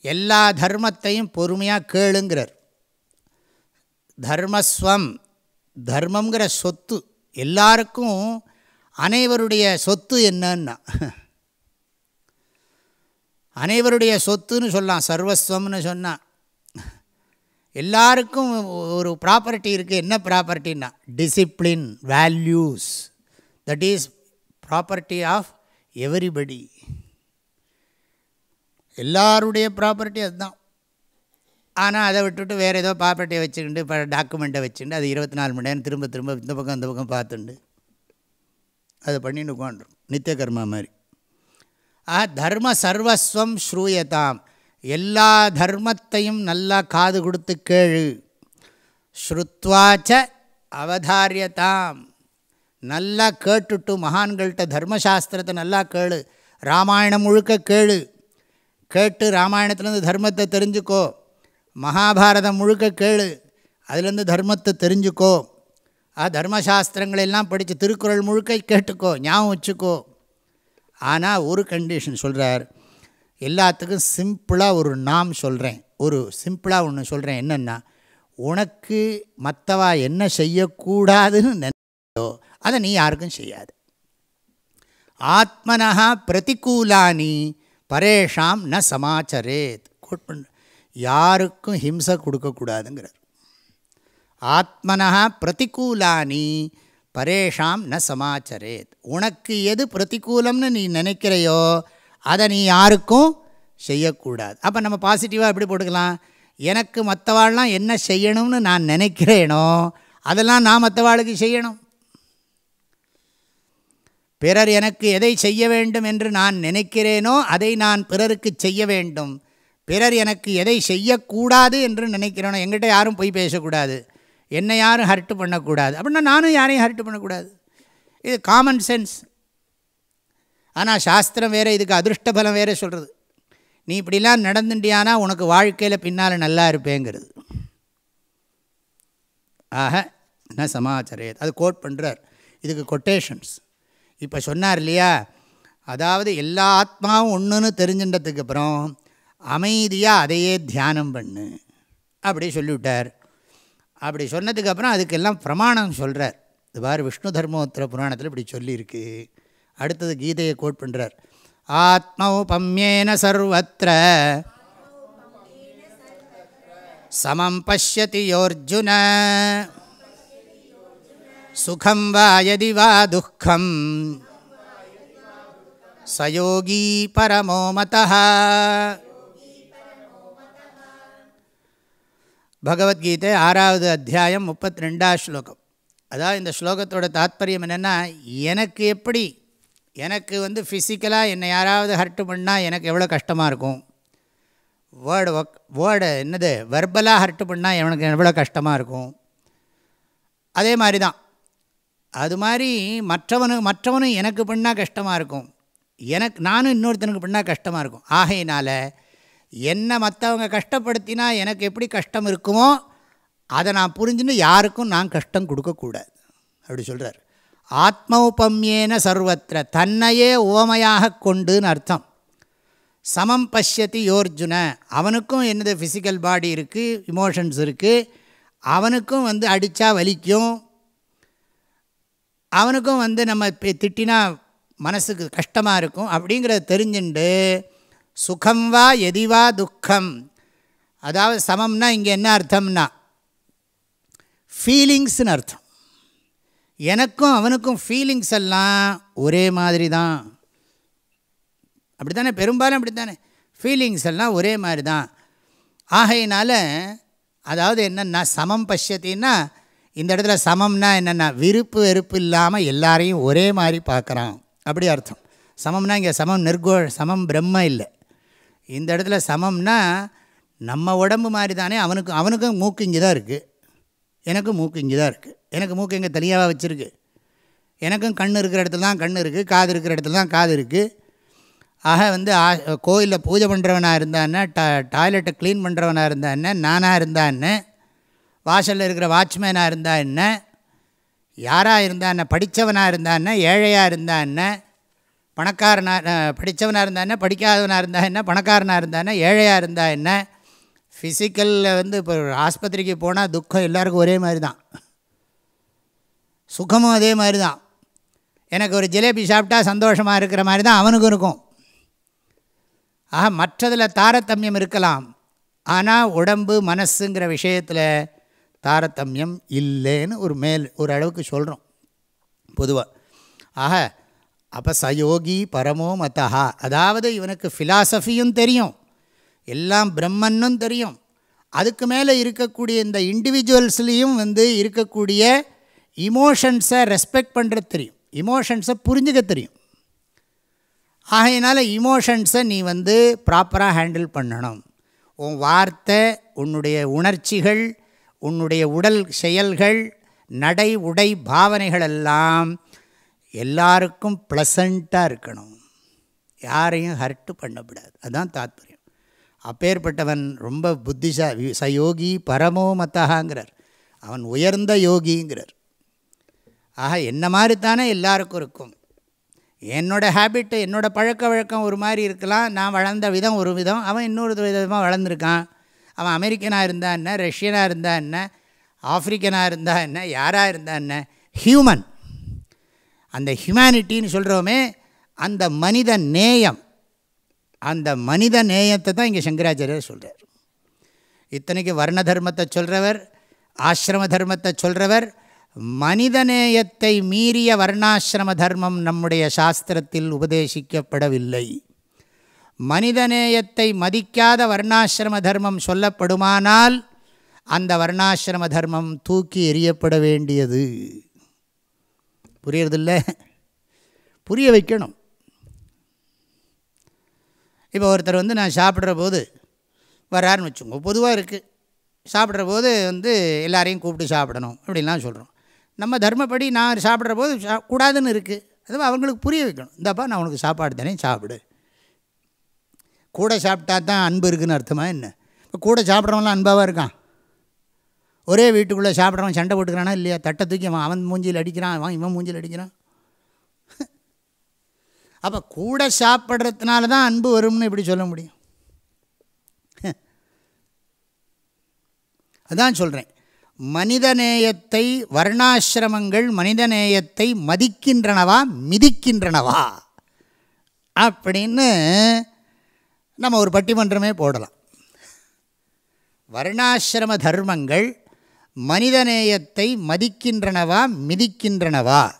எல்லா தர்மத்தையும் பொறுமையாக கேளுங்கிறார். தர்மஸ்வம் தர்மங்கிற சொத்து எல்லாருக்கும் அனைவருடைய சொத்து என்னன்னா? அனைவருடைய சொத்துன்னு சொல்லலாம் சர்வஸ்வம்னு சொன்னால் எல்லாருக்கும் ஒரு ப்ராப்பர்ட்டி இருக்குது என்ன ப்ராப்பர்ட்டின்னா discipline values that is property of everybody எல்லாருடைய ப்ராப்பர்ட்டி அதுதான். ஆனால் அதை விட்டுட்டு வேறு ஏதோ ப்ராப்பர்ட்டியை வச்சுக்கிண்டு இப்போ டாக்குமெண்ட்டை வச்சுட்டு அது இருபத்தி நாலு மணி நேரம் திரும்ப திரும்ப இந்த பக்கம் இந்த பக்கம் பார்த்துண்டு அதை பண்ணிட்டு உட்காந்துரும். நித்திய கர்மா மாதிரி. ஆ தர்ம சர்வஸ்வம் ஸ்ரூயதாம். எல்லா தர்மத்தையும் நல்லா காது கொடுத்து கேழு ஸ்ருத்வாச்ச அவதாரியதாம். நல்லா கேட்டுட்டு மகான்கள்கிட்ட தர்மசாஸ்திரத்தை நல்லா கேளு. ராமாயணம் முழுக்க கேளு. கேட்டு ராமாயணத்துலேருந்து தர்மத்தை தெரிஞ்சுக்கோ. மகாபாரதம் முழுக்க கேளு. அதுலேருந்து தர்மத்தை தெரிஞ்சுக்கோ. ஆ தர்மசாஸ்திரங்களெல்லாம் படித்து திருக்குறள் முழுக்க கேட்டுக்கோ. ஞாபகம் வச்சுக்கோ. ஆனால் ஒரு கண்டிஷன் சொல்கிறார் எல்லாத்துக்கும் சிம்பிளாக ஒரு நாம் சொல்கிறேன் ஒரு சிம்பிளாக ஒன்று சொல்கிறேன் என்னென்னா உனக்கு மற்றவா என்ன செய்யக்கூடாதுன்னு நினைச்சோ அதை நீ யாருக்கும் செய்யாது. ஆத்மனா பிரதிகூலானி பரேஷாம் ந சமாச்சரேத். யாருக்கும் ஹிம்சை கொடுக்கக்கூடாதுங்கிறார். ஆத்மனா பிரதிகூலானி பரேஷாம் ந சமாச்சரேத். உனக்கு எது பிரதிகூலம்னு நீ நினைக்கிறையோ அதை நீ யாருக்கும் செய்யக்கூடாது. அப்போ நம்ம பாசிட்டிவாக எப்படி போட்டுக்கலாம்? எனக்கு மற்றவாள்லாம் என்ன செய்யணும்னு நான் நினைக்கிறேனோ அதெல்லாம் நான் மற்றவாளுக்கு செய்யணும். பிறர் எனக்கு எதை செய்ய வேண்டும் என்று நான் நினைக்கிறேனோ அதை நான் பிறருக்கு செய்ய வேண்டும். பிறர் எனக்கு எதை செய்யக்கூடாது என்று நினைக்கிறேனோ எங்கிட்ட யாரும் போய் பேசக்கூடாது. என்னை யாரும் ஹர்ட்டு பண்ணக்கூடாது. அப்படின்னா நானும் யாரையும் ஹர்ட்டு பண்ணக்கூடாது. இது காமன் சென்ஸ் ஆனால் சாஸ்திரம் வேறு இதுக்கு அதிருஷ்ட பலம் வேறு சொல்கிறது நீ இப்படிலாம் நடந்துட்டியானா உனக்கு வாழ்க்கையில் பின்னால் நல்லா இருப்பேங்கிறது. ஆக என்ன சமாச்சாரேத். அது கோட் பண்ணுறார் இதுக்கு கொட்டேஷன்ஸ் இப்போ சொன்னார் இல்லையா? அதாவது எல்லா ஆத்மாவும் ஒன்றுன்னு தெரிஞ்சின்றதுக்கு அப்புறம் அமைதியாக அதையே தியானம் பண்ணு. அப்படி சொல்லிவிட்டார். அப்படி சொன்னதுக்கப்புறம் அதுக்கெல்லாம் பிரமாணம் சொல்கிறார் இது விஷ்ணு தர்மோத்திர புராணத்தில் இப்படி சொல்லியிருக்கு. அடுத்தது கீதையை கோட் பண்ணுறார் ஆத்மௌபம்யேன சர்வத்திர சமம் பசியதி யோர்ஜுன. சுகம் வா யதி வா துக்கம். சயோகீ பரமோ மத பகவத்கீதை ஆறாவது அத்தியாயம் முப்பத்தி ரெண்டாவது ஸ்லோகம். அதாவது இந்த ஸ்லோகத்தோட தாத்பரியம் என்னென்னா எனக்கு எப்படி எனக்கு வந்து ஃபிசிக்கலாக என்னை யாராவது ஹர்ட்டு பண்ணால் எனக்கு எவ்வளோ கஷ்டமாக இருக்கும்? வேர்டு ஒர்க் வேர்டு என்னது வெர்பலாக ஹர்ட்டு பண்ணால் எனக்கு எவ்வளோ கஷ்டமாக இருக்கும்? அதே மாதிரி தான் அது மாதிரி மற்றவனு மற்றவனும் எனக்கு பண்ணால் கஷ்டமாக இருக்கும். எனக்கு நானும் இன்னொருத்தனுக்கு பண்ணால் கஷ்டமாக இருக்கும். ஆகையினால் என்னை மற்றவங்க கஷ்டப்படுத்தினா எனக்கு எப்படி கஷ்டம் இருக்குமோ அதை நான் புரிஞ்சுன்னு யாருக்கும் நான் கஷ்டம் கொடுக்கக்கூடாது அப்படி சொல்கிறார் ஆத்மௌபம்யேன சர்வத்திர தன்னையே உவமையாக கொண்டுன்னு அர்த்தம். சமம் பஷ்யதி யோர்ஜுன. அவனுக்கும் என்னது ஃபிசிக்கல் பாடி இருக்குது இமோஷன்ஸ் இருக்குது அவனுக்கும் வந்து அடித்தா வலிக்கும். அவனுக்கும் வந்து நம்ம திட்டினா மனசுக்கு கஷ்டமாக இருக்கும். அப்படிங்கிறத தெரிஞ்சுண்டு சுகம் வா எதிவா துக்கம். அதாவது சமம்னா இங்கே என்ன அர்த்தம்னா ஃபீலிங்ஸ்னு அர்த்தம். எனக்கும் அவனுக்கும் ஃபீலிங்ஸ் எல்லாம் ஒரே மாதிரி தான். அப்படி தானே பெரும்பாலும் அப்படி தானே ஃபீலிங்ஸ் எல்லாம் ஒரே மாதிரி தான். ஆகையினால் அதாவது என்னென்னா சமம் பஷ்யத்தின்னா இந்த இடத்துல சமம்னா என்னென்னா விருப்பு வெறுப்பு இல்லாமல் எல்லாரையும் ஒரே மாதிரி பார்க்குறான். அப்படி அர்த்தம். சமம்னா இங்கே சமம் நிர்கோ சமம் பிரம்ம இல்லை. இந்த இடத்துல சமம்னா நம்ம உடம்பு மாதிரி தானே அவனுக்கு அவனுக்கும் மூக்கு இங்கே தான் இருக்குது எனக்கும் மூக்கு இங்கே தான் இருக்குது எனக்கு மூக்கு எங்கே தனியாக வச்சுருக்கு? எனக்கும் கண் இருக்கிற இடத்துல தான் கண் இருக்குது காது இருக்கிற இடத்துல தான் காது இருக்குது ஆக வந்து கோயிலில் பூஜை பண்ணுறவனாக இருந்தான்னு டா டாய்லெட்டை க்ளீன் பண்ணுறவனாக இருந்தான்னு நானாக இருந்தான்னு வாசலில் இருக்கிற வாட்ச்மேனாக இருந்தால் என்ன? யாராக இருந்தா என்ன? படித்தவனாக இருந்தா என்ன? ஏழையாக இருந்தா என்ன? பணக்காரனாக படித்தவனாக இருந்தா என்ன? படிக்காதவனாக இருந்தா என்ன? பணக்காரனாக இருந்தா என்ன? ஏழையாக இருந்தா என்ன? ஃபிசிக்கலில் வந்து இப்போ ஆஸ்பத்திரிக்கு போனால் துக்கம் எல்லாருக்கும் ஒரே மாதிரி தான் சுகமும் அதே மாதிரி தான் எனக்கு ஒரு ஜிலேபி சாப்பிட்டா சந்தோஷமாக இருக்கிற மாதிரி தான் அவனுக்கும் இருக்கும். ஆக மற்றதில் தாரதமியம் இருக்கலாம். ஆனால் உடம்பு மனசுங்கிற விஷயத்தில் தாரதமியம் இல்லைன்னு ஒரு மேல் ஒரு அளவுக்கு சொல்கிறோம் பொதுவாக ஆக அப்போ சயோகி பரமோ மதஹா. அதாவது இவனுக்கு ஃபிலாசபியும் தெரியும் எல்லாம் பிரம்மன்னும் தெரியும். அதுக்கு மேலே இருக்கக்கூடிய இந்த இண்டிவிஜுவல்ஸ்லேயும் வந்து இருக்கக்கூடிய இமோஷன்ஸை ரெஸ்பெக்ட் பண்ணுறது தெரியும் இமோஷன்ஸை புரிஞ்சுக்க தெரியும். ஆகையினால இமோஷன்ஸை நீ வந்து ப்ராப்பராக ஹேண்டில் பண்ணணும். உன் வார்த்தை உன்னுடைய உணர்ச்சிகள் உன்னுடைய உடல் செயல்கள் நடை உடை பாவனைகள் எல்லாம் எல்லாருக்கும் ப்ளசண்ட்டாக இருக்கணும். யாரையும் ஹர்ட்டு பண்ணக்கூடாது அதுதான் தாத்பரியம். அப்பேற்பட்டவன் ரொம்ப புத்திசா சயோகி பரமோ மத்தகாங்கிறார் அவன் உயர்ந்த யோகிங்கிறார். ஆக என்ன மாதிரி தானே எல்லாருக்கும் இருக்கும். என்னோடய ஹேபிட்டு என்னோடய பழக்க வழக்கம் ஒரு மாதிரி இருக்கலாம். நான் வளர்ந்த விதம் ஒரு விதம். அவன் இன்னொரு விதமாக வளர்ந்துருக்கான். அவன் அமெரிக்கனாக இருந்தா என்ன ரஷ்யனாக இருந்தா என்ன ஆஃப்ரிக்கனாக இருந்தா என்ன யாராக இருந்தா என்ன? ஹியூமன் அந்த ஹியூமனிட்டின்னு சொல்கிறோமே அந்த மனித நேயம். அந்த மனித நேயத்தை தான் இங்கே சங்கராச்சாரியர் சொல்கிறார் இத்தனைக்கு வர்ண தர்மத்தை சொல்கிறவர் ஆசிரம தர்மத்தை சொல்கிறவர் மனித நேயத்தை மீறிய வர்ணாசிரம தர்மம் நம்முடைய சாஸ்திரத்தில் உபதேசிக்கப்படவில்லை. மனிதநேயத்தை மதிக்காத வர்ணாசிரம தர்மம் சொல்லப்படுமானால் அந்த வர்ணாசிரம தர்மம் தூக்கி எறியப்பட வேண்டியது. புரியறதில்ல? புரிய வைக்கணும். இப்போ ஒருத்தர் வந்து நான் சாப்பிட்ற போது வராருன்னு வச்சுக்கோங்க. பொதுவாக இருக்குது சாப்பிட்ற போது வந்து எல்லாரையும் கூப்பிட்டு சாப்பிடணும் அப்படின்லாம் சொல்கிறோம் நம்ம தர்மப்படி நான் சாப்பிட்ற போது சா கூடாதுன்னு இருக்குது அதுவும் அவங்களுக்கு புரிய வைக்கணும். இந்தப்பா நான் உனக்கு சாப்பாடு தானே சாப்பிடு. கூட சாப்பிட்டா தான் அன்பு இருக்குதுன்னு அர்த்தமாக என்ன? இப்போ கூட சாப்பிட்றவன்லாம் அன்பாவாக இருக்கான். ஒரே வீட்டுக்குள்ளே சாப்பிட்றவன் சண்டை போட்டுக்கிறானா இல்லையா? தட்டை தூக்கி அவன் அவன் மூஞ்சியில் அடிக்கிறான் அவன் இவன் மூஞ்சியில் அடிக்கிறான். அப்போ கூட சாப்பிட்றதுனால தான் அன்பு வரும்னு இப்படி சொல்ல முடியும். அதான் சொல்கிறேன் மனிதநேயத்தை வர்ணாசிரமங்கள் மனிதநேயத்தை மதிக்கின்றனவா மிதிக்கின்றனவா? அப்படின்னு நம்ம ஒரு பட்டிமன்றமே போடலாம். வர்ணாசிரம தர்மங்கள் மனிதநேயத்தை மதிக்கின்றனவா மிதிக்கின்றனவா?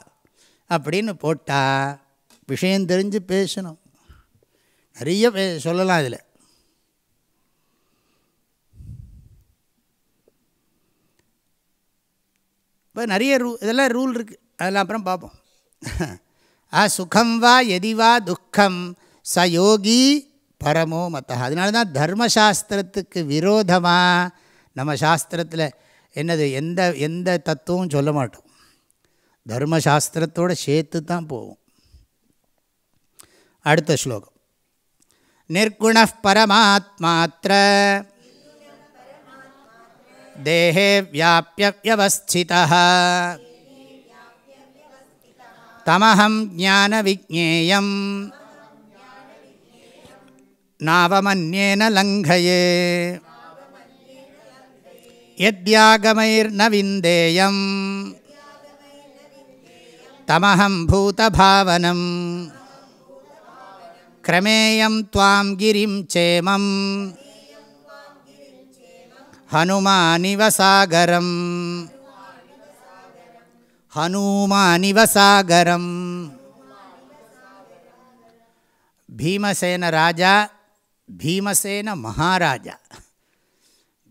அப்படின்னு போட்டால் விஷயம் தெரிஞ்சு பேசணும். நிறைய பே சொல்லலாம் இதில். இப்போ நிறைய ரூ இதெல்லாம் ரூல் இருக்குது அதெல்லாம் அப்புறம் பார்ப்போம். ஆ சுகம் வா எதி வா துக்கம். ச யோகி பரமோ மத்த அதனால தான் தர்மசாஸ்திரத்துக்கு விரோதமாக நம்ம சாஸ்திரத்தில் என்னது எந்த எந்த தத்துவம் சொல்ல மாட்டோம். தர்மசாஸ்திரத்தோடு சேர்த்து தான் போவோம். அடுத்த ஸ்லோகம். நிர்குண பரமாத்மாத்திர தேகே வியாபிய தமஹம் ஞான விஜேயம் நாவமன்யேன லங்கயே யத்யாகமைர்ன விந்தேயம் தமஹம் பூதபாவனம் கிரமேயம் துவாம் கிரிம் சேமம் ஹனுமானிவசாகரம் ஹனுமானிவசாகரம் பீமசேன ராஜா பீமசேன மகாராஜா.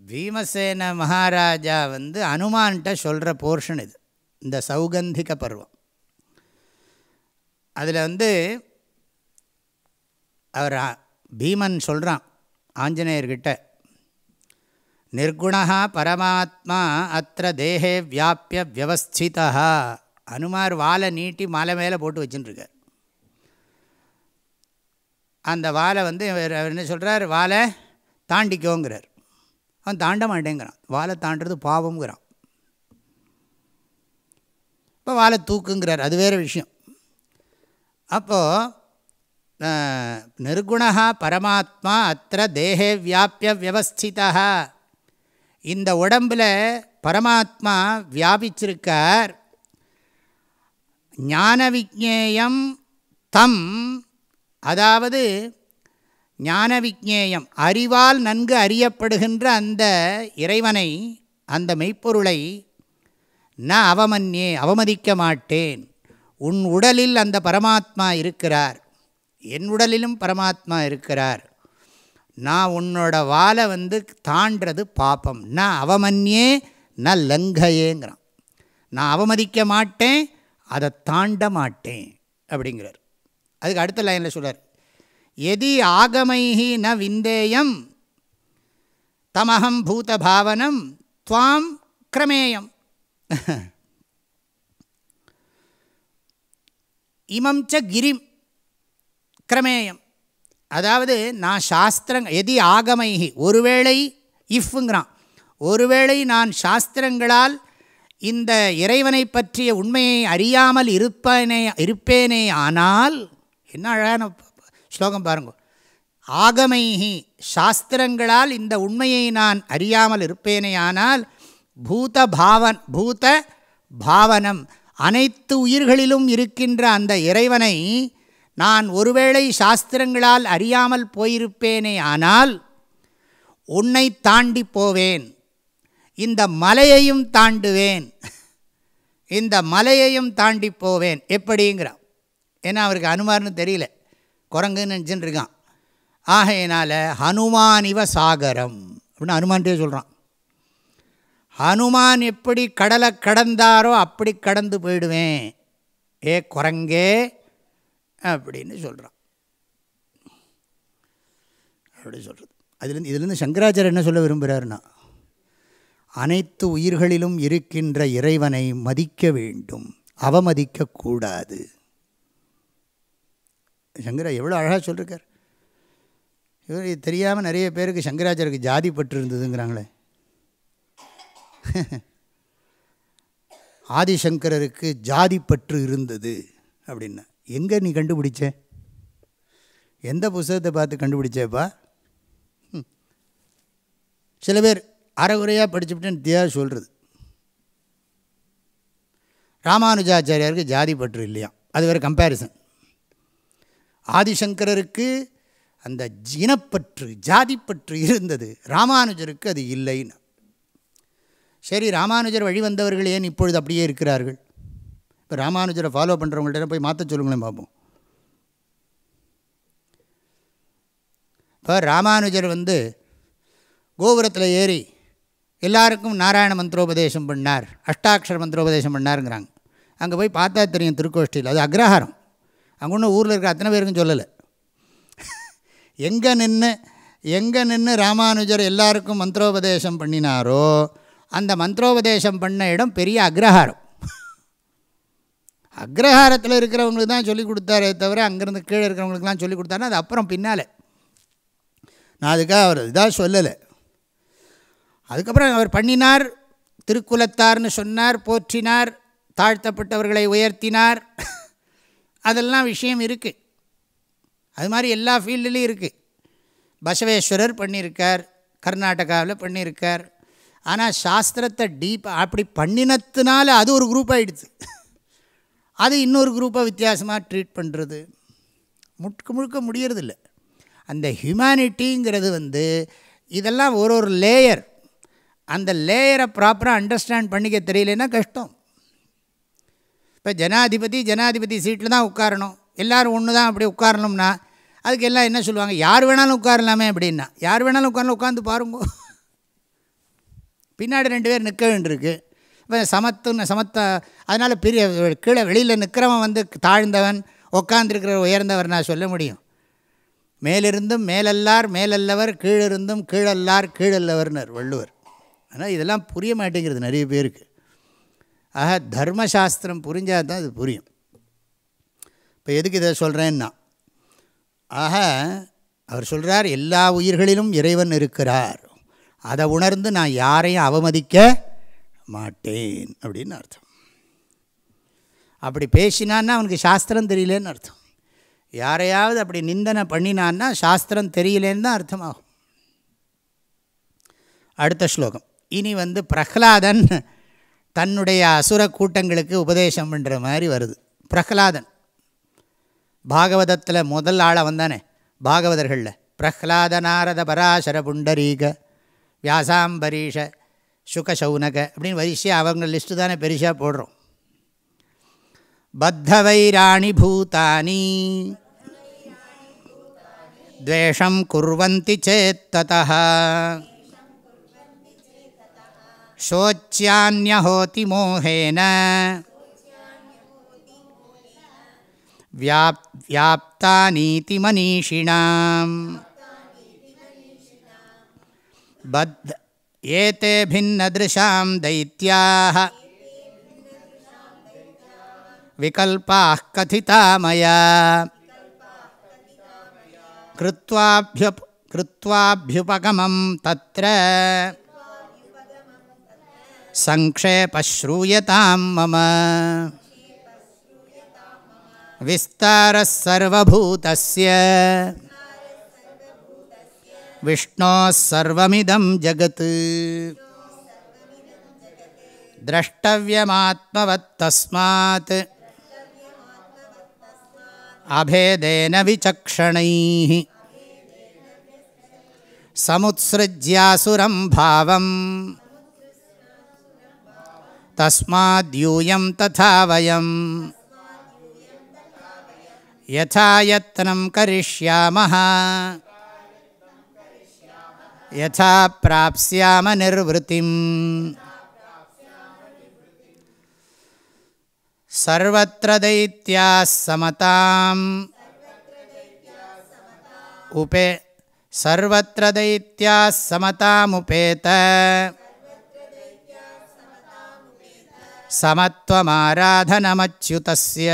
பீமசேன மகாராஜா வந்து அனுமான்கிட்ட சொல்கிற போர்ஷன் இது இந்த சௌகந்திக பருவம். அதில் வந்து அவர் பீமன் சொல்கிறான் ஆஞ்சநேயர்கிட்ட நிர்குணா பரமாத்மா அத்த தேகே வியாபிய வியவஸ்திதா அனுமார் வாழை நீட்டி மலை மேலே போட்டு வச்சுட்டுருக்கார். அந்த வாலை வந்து என்ன சொல்கிறார் வாலை தாண்டிக்கோங்கிறார். அவன் தாண்ட மாட்டேங்கிறான். வாழை தாண்டுறது பாவம்ங்கிறான். இப்போ வாழை தூக்குங்கிறார். அது வேறு விஷயம். அப்போது நிர்குணா பரமாத்மா அத்த தேகே வியாபிய வியவஸ்திதா இந்த உடம்பில் பரமாத்மா வியாபிச்சிருக்கார். ஞான விஜேயம் தம் அதாவது ஞான விஜேயம் அறிவால் நன்கு அறியப்படுகின்ற அந்த இறைவனை அந்த மெய்ப்பொருளை ந அவமன்யே அவமதிக்க மாட்டேன். உன் உடலில் அந்த பரமாத்மா இருக்கிறார். என் உடலிலும் பரமாத்மா இருக்கிறார். நான் உன்னோட வாழை வந்து தாண்டது பாப்பம் நான் அவமன்யே ந லங்கையேங்கிறான். நான் அவமதிக்க மாட்டேன் அதை தாண்ட மாட்டேன் அப்படிங்கிறார். அதுக்கு அடுத்த லைனில் சொல்கிறார் எதி ஆகமைஹி ந விந்தேயம் தமகம் பூத பாவனம் துவாம் கிரமேயம். இமம் ச கிரிம் கிரமேயம். அதாவது நான் சாஸ்திரங் எதி ஆகமைகி ஒருவேளை இஃப்ங்கிறான். ஒருவேளை நான் சாஸ்திரங்களால் இந்த இறைவனை பற்றிய உண்மையை அறியாமல் இருப்பேனே இருப்பேனே ஆனால் என்ன அழகான ஸ்லோகம் பாருங்க. ஆகமைஹி சாஸ்திரங்களால் இந்த உண்மையை நான் அறியாமல் இருப்பேனே ஆனால் பூத பாவன் பூத பாவனம் அனைத்து உயிர்களிலும் இருக்கின்ற அந்த இறைவனை நான் ஒருவேளை சாஸ்திரங்களால் அறியாமல் போயிருப்பேனே ஆனால் உன்னை தாண்டி போவேன். இந்த மலையையும் தாண்டுவேன். இந்த மலையையும் தாண்டி போவேன். எப்படிங்கிறான். ஏன்னா அவருக்கு அனுமார்னு தெரியல. குரங்குன்னு நினச்சின்னு இருக்கான். ஆகையினால் ஹனுமானிவ சாகரம் அப்படின்னு ஹனுமான்ட்டே சொல்கிறான் ஹனுமான் எப்படி கடலை கடந்தாரோ அப்படி கடந்து போயிடுவேன். ஏ குரங்கே அப்படின்னு சொல்கிறான் அப்படி சொல்கிறது அதுலேருந்து இதுலேருந்து சங்கராச்சாரியர் என்ன சொல்ல விரும்புகிறாருன்னா அனைத்து உயிர்களிலும் இருக்கின்ற இறைவனை மதிக்க வேண்டும். அவமதிக்கக்கூடாது. சங்கரா எவ்வளோ அழகாக சொல்லியிருக்கார் இவர் தெரியாமல் நிறைய பேருக்கு சங்கராச்சாருக்கு ஜாதி பற்று இருந்ததுங்கிறாங்களே ஆதிசங்கரருக்கு ஜாதி பற்று இருந்தது அப்படின்னா எங்கே நீ கண்டுபிடிச்ச? எந்த புஸ்தகத்தை பார்த்து கண்டுபிடிச்சேப்பா? ம். சில பேர் அறகுறையாக படிச்சுவிட்டு தியாக சொல்கிறது ராமானுஜாச்சாரியாருக்கு ஜாதி பற்று இல்லையா அது வேறு கம்பேரிசன் ஆதிசங்கரருக்கு அந்த ஜினப்பற்று ஜாதிப்பற்று இருந்தது. ராமானுஜருக்கு அது இல்லைன்னு. சரி ராமானுஜர் வழி வந்தவர்கள் ஏன் இப்பொழுது அப்படியே இருக்கிறார்கள்? இப்போ ராமானுஜரை ஃபாலோ பண்ணுறவங்கள்ட்ட போய் மாற்ற சொல்லுங்களேன் பார்ப்போம் இப்போ ராமானுஜர் வந்து கோபுரத்தில் ஏறி எல்லாருக்கும் நாராயண மந்திரோபதேசம் பண்ணார் அஷ்டாட்சர மந்திரோபதேசம் பண்ணாருங்கிறாங்க. அங்கே போய் பார்த்தா தெரியும் திருக்கோஷ்டியில் அது அக்ரஹாரம். அங்கே ஒன்றும் ஊரில் இருக்கிற அத்தனை பேருக்கும் சொல்லலை. எங்கே நின்று எங்கே நின்று ராமானுஜர் எல்லாருக்கும் மந்திரோபதேசம் பண்ணினாரோ அந்த மந்திரோபதேசம் பண்ண இடம் பெரிய அக்ரஹாரம். அக்ரஹாரத்தில் இருக்கிறவங்களுக்கு தான் சொல்லிக் கொடுத்தாரே தவிர அங்கேருந்து கீழே இருக்கிறவங்களுக்குலாம் சொல்லிக் கொடுத்தாருன்னா அது அப்புறம் பின்னால். நான் அதுக்காக அவர் இதாக சொல்லலை. அதுக்கப்புறம் அவர் பண்ணினார் திருக்குலத்தார்னு சொன்னார் போற்றினார் தாழ்த்தப்பட்டவர்களை உயர்த்தினார். அதெல்லாம் விஷயம் இருக்குது அது மாதிரி எல்லா ஃபீல்டுலேயும் இருக்குது பசவேஸ்வரர் பண்ணியிருக்கார் கர்நாடகாவில் பண்ணியிருக்கார். ஆனால் சாஸ்திரத்தை டீப் அப்படி பண்ணினத்துனால அது ஒரு குரூப் ஆகிடுது அது இன்னொரு குரூப்பை வித்தியாசமாக ட்ரீட் பண்ணுறது முழுக்க முழுக்க முடியறதில்ல. அந்த ஹியூமனிட்டிங்கிறது வந்து இதெல்லாம் ஒரு ஒரு லேயர் அந்த லேயரை ப்ராப்பராக அண்டர்ஸ்டாண்ட் பண்ணிக்க தெரியலன்னா கஷ்டம். இப்போ ஜனாதிபதி ஜனாதிபதி சீட்டில் தான் உட்காரணும். எல்லோரும் ஒன்று தான் அப்படி உட்காரணும்னா அதுக்கு எல்லாம் என்ன சொல்லுவாங்க? யார் வேணாலும் உட்காரலாமே அப்படின்னா. யார் வேணாலும் உட்காரலாம் உட்காந்து பாருங்க. பின்னாடி ரெண்டு பேர் நிற்க வேண்டியிருக்கு. இப்போ சமத்துன்னு சமத்த அதனால் பெரிய கீழே வெளியில் நிற்கிறவன் வந்து தாழ்ந்தவன் உட்காந்துருக்கிற உயர்ந்தவர் நான் சொல்ல முடியும். மேலிருந்தும் மேலல்லார் மேலல்லவர் கீழிருந்தும் கீழல்லார் கீழல்லவர்னர் வள்ளுவர். ஆனால் இதெல்லாம் புரிய மாட்டேங்கிறது நிறைய பேருக்கு. ஆக தர்மசாஸ்திரம் புரிஞ்சால் தான் இது புரியும். இப்போ எதுக்கு இதை சொல்கிறேன்னா ஆக அவர் சொல்கிறார் எல்லா உயிர்களிலும் இறைவன் இருக்கிறார். அதை உணர்ந்து நான் யாரையும் அவமதிக்க மாட்டேன் அப்படின்னு அர்த்தம். அப்படி பேசினான்னா அவனுக்கு சாஸ்திரம் தெரியலேன்னு அர்த்தம். யாரையாவது அப்படி நிந்தனை பண்ணினான்னா சாஸ்திரம் தெரியலேன்னு தான் அர்த்தமாகும். அடுத்த ஸ்லோகம். இனி வந்து பிரஹ்லாதன் தன்னுடைய அசுர கூட்டங்களுக்கு உபதேசம் பண்ணுற மாதிரி வருது பிரஹ்லாதன் பாகவதத்தில் முதல் ஆளாக வந்தானே பாகவதர்களில் பிரஹ்லாத நாரத பராசர புண்டரீக வியாசாம்பரீஷ சுகசௌனக அப்படின்னு வரிசையாக அவங்க லிஸ்ட்டு தானே பெருசாக போடுறோம் பத்தவைராணி பூதானி द्वेषं कुर्वन्ति चेत्ततः शोच्यान्यहोति मोहेन व्याप् व्याप्तानीति मनीषिणाम् बद्ध एते भिन्नदृशां दैत्याः विकल्पाः कथिता मया कृत्वाभ्य कृत्वाभ्युपगमं तत्र सङ्क्षेपश्रूयतां मम। विस्तारः सर्वभूतस्य। विष्णोः सर्वमिदं जगत्। द्रष्टव्यमात्मवत्तस्मात् अभेदेन विचक्षणैः। समुत्सृज्यासुरं भावं तस्माद्यूयं तथा वयं यथा यत्नं करिष्यामः। यथा प्राप्स्याम निर्वृतिम्। समताम्। सर्वत्र दैत्याः समतामुपेत। சமத்வமாராதனமச்சுதஸ்ய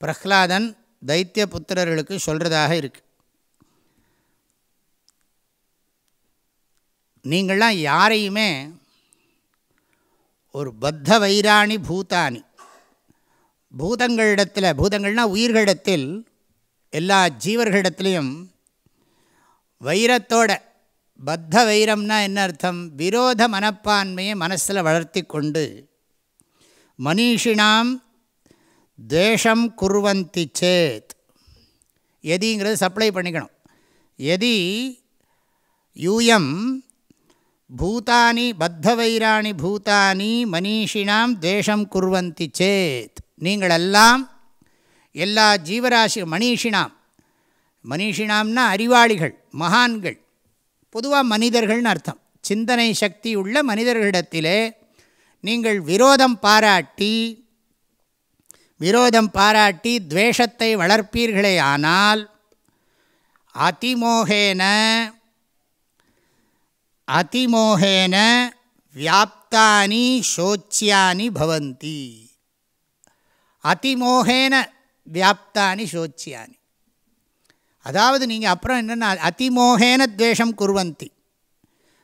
பிரஹ்லாதன் தைத்திய புத்திரர்களுக்கு சொல்கிறதாக இருக்கு. நீங்கள்லாம் யாரையுமே ஒரு பத்த வைராணி பூதானி. பூதங்களிடத்தில் பூதங்கள்னால் உயிர்களிடத்தில் எல்லா ஜீவர்களிடத்துலேயும் வைரத்தோட. பத்த வைரம்னா என்ன அர்த்தம்? விரோத மனப்பான்மையை மனசில் வளர்த்தி கொண்டு. மனிஷினாம் துவேஷம் குர்வந்தி சேத். எதிங்கிறது சப்ளை பண்ணிக்கணும். எதி யூயம் பூதானி பத்த வைராணி பூதானி மனிஷினாம் துவேஷம் குர்வந்தி சேத். நீங்களெல்லாம் எல்லா ஜீவராசி மனிஷினாம் மனிஷினாம்னா அறிவாளிகள் மகான்கள். பொதுவாக மனிதர்கள்னு அர்த்தம். சிந்தனை சக்தி உள்ள மனிதர்களிடத்திலே நீங்கள் விரோதம் பாராட்டி விரோதம் பாராட்டி துவேஷத்தை வளர்ப்பீர்களே ஆனால் அதிமோகேன அதிமோகேன வியாப்தானி சோச்சியானி பவந்தி. அதிமோகேன வியாப்தானி சோச்சியானி. அதாவது நீங்கள் அப்புறம் என்னென்னா அதிமோகேன துவேஷம் குர்வந்தி.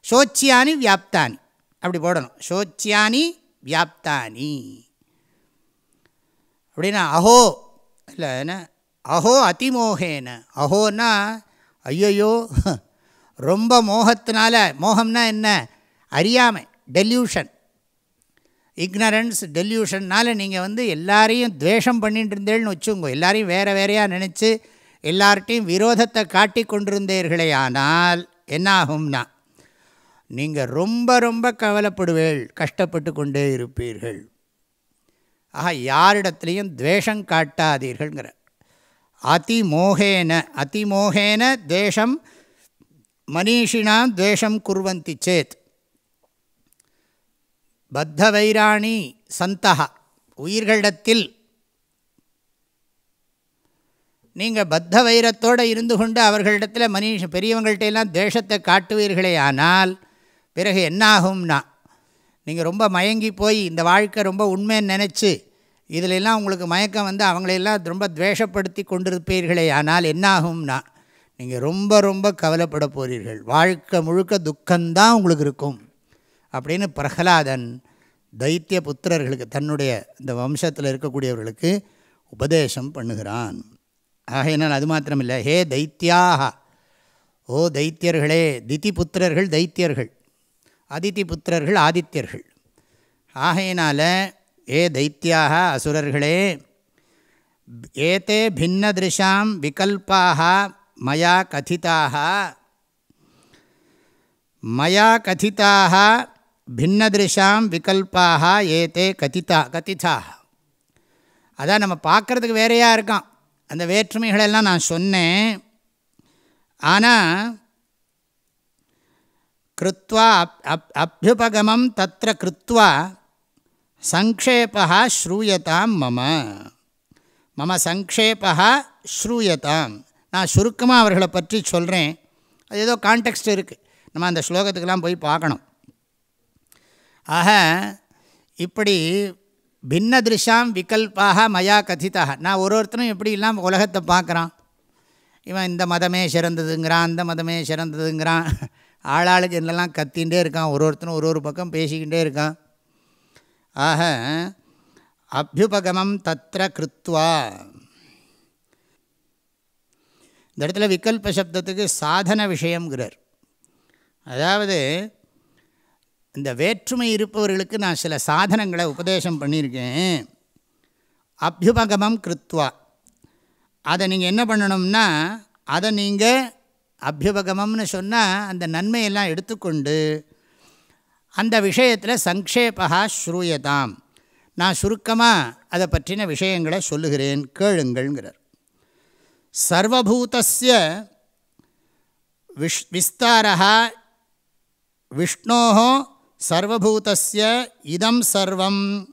சோச்சியானி வியாப்தானி. அப்படி போடணும். சோச்சியானி வியாப்தானி. அப்படின்னா அஹோ. இல்லை என்ன? அஹோ அதிமோகேன அஹோன்னா ஐயையோ ரொம்ப மோகத்தினால மோகம்னா என்ன? அறியாமை டெல்யூஷன் இக்னரன்ஸ் டெல்யூஷன்னால் நீங்கள் வந்து எல்லாரையும் துவேஷம் பண்ணிட்டு இருந்தேன்னு வச்சுக்கோங்க. எல்லாரையும் வேறு வேறையாக நினச்சி எல்லார்ட்டையும் விரோதத்தை காட்டி கொண்டிருந்தீர்களே ஆனால் என்னாகும்னா நீங்கள் ரொம்ப ரொம்ப கவலைப்படுவேள் கஷ்டப்பட்டு கொண்டே இருப்பீர்கள். ஆக யாரிடத்துலையும் துவேஷம் காட்டாதீர்கள்ங்கிற. அதிமோகேன அதிமோகேன துவேஷம் மனிஷினாம் துவேஷம் குர்வந்தி சேத். பத்த வைராணி சந்தகா உயிர்களிடத்தில் நீங்கள் பத்த வைரத்தோடு இருந்து கொண்டு அவர்களிடத்தில் மனுஷ பெரியவங்கள்ட்ட எல்லாம் துவேஷத்தை காட்டுவீர்களே ஆனால் பிறகு என்னாகும்னா நீங்கள் ரொம்ப மயங்கி போய் இந்த வாழ்க்கை ரொம்ப உண்மைன்னு நினச்சி இதிலெல்லாம் உங்களுக்கு மயக்கம் வந்து அவங்களையெல்லாம் ரொம்ப துவேஷப்படுத்தி கொண்டிருப்பீர்களே ஆனால் என்னாகும்னா நீங்கள் ரொம்ப ரொம்ப கவலைப்பட போகிறீர்கள் வாழ்க்கை முழுக்க துக்கம்தான் உங்களுக்கு இருக்கும். அப்படின்னு பிரகலாதன் தைத்திய புத்திரர்களுக்கு தன்னுடைய இந்த வம்சத்தில் இருக்கக்கூடியவர்களுக்கு உபதேசம் பண்ணுகிறான். ஆகையினால் அது மாத்திரமில்லை. ஹே தைத்தியாக ஓ தைத்தியர்களே திதி புத்திரர்கள் தைத்தியர்கள். அதிதி புத்திரர்கள் ஆதித்யர்கள். ஆகையினால் ஏ தைத்தியாக அசுரர்களே ஏதே பின்னதிருஷாம் விகல்பாக மயா கதிதாக. மயா கதிதாக பின்னதிருஷாம் விகல்பாக ஏதே கதிதா கதிதாக அதான் நம்ம பார்க்குறதுக்கு வேறையாக இருக்கான். அந்த வேற்றுமைகளெல்லாம் நான் சொன்னேன். ஆனால் கிருத்வா அப் அப் அபியுபகமம் தத்திர கிருத்வா சங்கேபா ஸ்ரூயதாம் மம. மம சங்கேபா ஸ்ரூயதாம். நான் சுருக்கமாக அவர்களை பற்றி சொல்கிறேன் அது ஏதோ கான்டெக்ஸ்ட் இருக்குது நம்ம அந்த ஸ்லோகத்துக்கெல்லாம் போய் பார்க்கணும். ஆக இப்படி பின்னதிருஷாம் விகல்பாக மயா கதிதாக நான் ஒரு ஒருத்தரும் எப்படிலாம் உலகத்தை பார்க்குறான்? இவன் இந்த மதமே சிறந்ததுங்கிறான் அந்த மதமே சிறந்ததுங்கிறான். ஆளாளுக்கு என்னெல்லாம் கத்தின்ண்டே இருக்கான் ஒரு ஒருத்தரும் ஒரு ஒரு பக்கம் பேசிக்கிட்டே இருக்கான். ஆக அபியுபகமம் தத்திர கிருத்வா. இந்த இடத்துல விகல்ப சப்தத்துக்கு சாதன விஷயங்கிறார் அதாவது இந்த வேற்றுமை இருப்பவர்களுக்கு நான் சில சாதனங்களை உபதேசம் பண்ணியிருக்கேன். அபியுபகமம் கிருத்வா. அதை நீங்கள் என்ன பண்ணணும்னா அதை நீங்கள் அபியுபகமம்னு சொன்னால் அந்த நன்மையெல்லாம் எடுத்துக்கொண்டு அந்த விஷயத்தில் சங்கேபா ஸ்ரூயதாம். நான் சுருக்கமாக அதை பற்றின விஷயங்களை சொல்லுகிறேன் கேளுங்கள்ங்கிறார். சர்வபூதஸ்ய விஷ் விஸ்தாரா விஷ்ணோ சர்வபூதஸ்ய இதம் சர்வம்.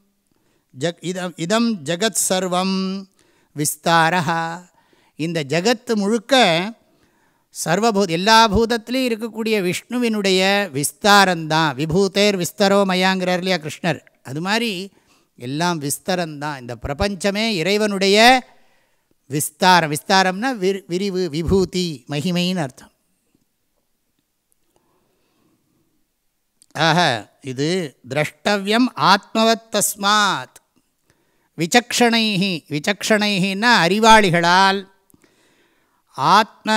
ஜக் இதம் இதம் ஜகத் சர்வம் விஸ்தாரா இந்த ஜகத்து முழுக்க சர்வபூத் எல்லா பூதத்துலேயும் இருக்கக்கூடிய விஷ்ணுவினுடைய விஸ்தாரந்தான். விபூதேர் விஸ்தரோ மயாங்கிறார் இல்லையா கிருஷ்ணர். அது மாதிரி எல்லாம் விஸ்தரந்தான். இந்த பிரபஞ்சமே இறைவனுடைய விஸ்தாரம். விஸ்தாரம்னா விரி விரிவு விபூதி மகிமைன்னு அர்த்தம். ஆக இது திரஷ்டவியம் ஆத்மவத் தஸ்மாத். விசக்ஷணைஹி விசக்ஷணைஹின்னா அறிவாளிகளால் ஆத்ம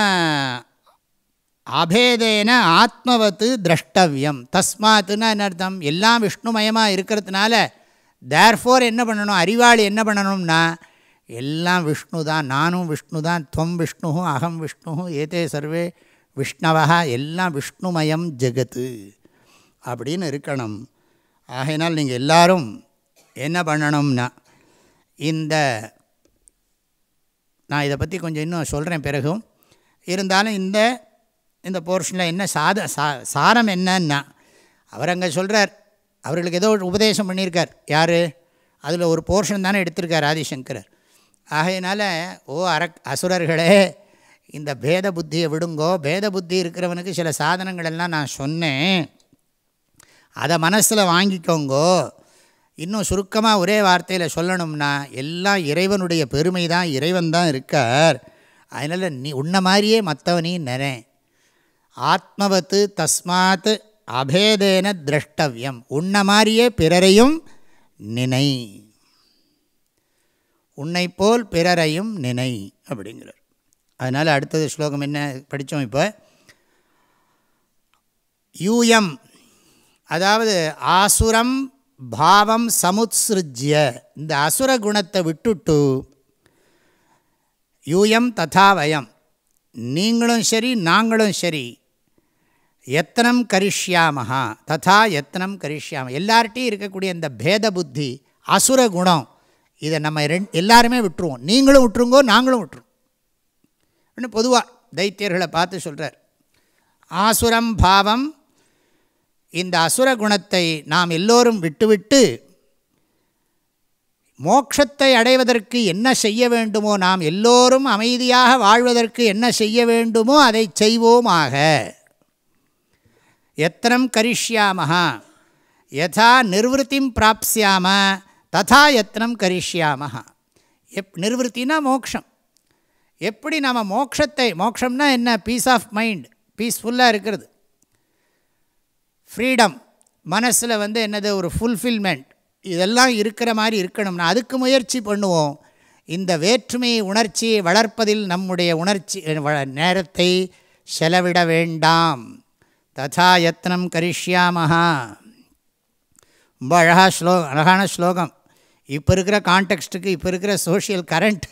அபேதேன ஆத்மவத்து திரஷ்டவியம். தஸ்மாத்துன்னா என்ன அர்த்தம்? எல்லாம் விஷ்ணுமயமாக இருக்கிறதுனால தேர்ஃபோர் என்ன பண்ணணும்? அறிவாளி என்ன பண்ணணும்னா எல்லாம் விஷ்ணு தான் நானும் விஷ்ணு தான் துவம் விஷ்ணு அகம் விஷ்ணு ஏதே சர்வே விஷ்ணவா எல்லாம் விஷ்ணுமயம் ஜெகத்து. அப்படின்னு இருக்கணும். ஆகையினால் நீங்கள் எல்லோரும் என்ன பண்ணணும்னா இந்த நான் இதை பற்றி கொஞ்சம் இன்னும் சொல்கிறேன் பிறகும் இருந்தாலும் இந்த இந்த போர்ஷனில் என்ன சாத சா சாரம் என்னன்னா அவர் அங்கே சொல்கிறார் அவர்களுக்கு ஏதோ ஒரு உபதேசம் பண்ணியிருக்கார். யார்? அதில் ஒரு போர்ஷன் தானே எடுத்திருக்கார் ஆதிசங்கரர். ஆகையினால ஓ அர அசுரர்களே இந்த பேத புத்தியை விடுங்கோ. பேத புத்தி இருக்கிறவனுக்கு சில சாதனங்கள் எல்லாம் நான் சொன்னேன். அதை மனசில் வாங்கிக்கோங்கோ. இன்னும் சுருக்கமாக ஒரே வார்த்தையில் சொல்லணும்னா எல்லாம் இறைவனுடைய பெருமை தான் இறைவன் தான் இருக்கார். அதனால் நீ உன்ன மாதிரியே மற்றவனையும் நினை. ஆத்மவத்து தஸ்மாத் அபேதேன திரஷ்டவியம். உன்ன மாதிரியே பிறரையும் நினை. உன்னை போல் பிறரையும் நினை அப்படிங்கிறார். அதனால் அடுத்தது ஸ்லோகம் என்ன படித்தோம் இப்போ? யூஎம் அதாவது ஆசுரம் பாவம் சமுத்ஸ்ருஜ்ய. இந்த அசுர குணத்தை விட்டுட்டு யூயம் ததா வயம். நீங்களும் சரி நாங்களும் சரி எத்தனம் கரிஷ்யாமஹா. ததா எத்தனம் கரிஷ்யாம. எல்லார்ட்டையும் இருக்கக்கூடிய இந்த பேத புத்தி அசுர குணம் இதை நம்ம ரெண் எல்லாருமே விட்டுருவோம். நீங்களும் விட்டுருங்கோ நாங்களும் விட்டுருவோம். இன்னும் பொதுவாக தைத்தியர்களை பார்த்து சொல்கிறார் ஆசுரம் பாவம் இந்த அசுர குணத்தை நாம் எல்லோரும் விட்டுவிட்டு மோட்சத்தை அடைவதற்கு என்ன செய்ய வேண்டுமோ நாம் எல்லோரும் அமைதியாக வாழ்வதற்கு என்ன செய்ய வேண்டுமோ அதை செய்வோமாக. எத்தனம் கரிஷ்யாமஹா யதா நிர்வத்திம் பிராப்சியாம ததா எத்தனம் கரிஷ்யாமஹா. எப் நிர்வத்தினா மோக்ஷம். எப்படி நம்ம மோக்ஷத்தை மோக்ஷம்னா என்ன? பீஸ் ஆஃப் மைண்ட் பீஸ்ஃபுல்லாக இருக்கிறது. ஃப்ரீடம் மனசில் வந்து என்னது? ஒரு ஃபுல்ஃபில்மெண்ட் இதெல்லாம் இருக்கிற மாதிரி இருக்கணும்னா அதுக்கு முயற்சி பண்ணுவோம். இந்த வேற்றுமை உணர்ச்சியை வளர்ப்பதில் நம்முடைய உணர்ச்சி நேரத்தை செலவிட வேண்டாம். ததா யத்னம் கரிஷ்யாமஹா. ரொம்ப அழகாக ஸ்லோ அழகான ஸ்லோகம். இப்போ இருக்கிற கான்டெக்ஸ்ட்டுக்கு இப்போ இருக்கிற சோஷியல் கரண்ட்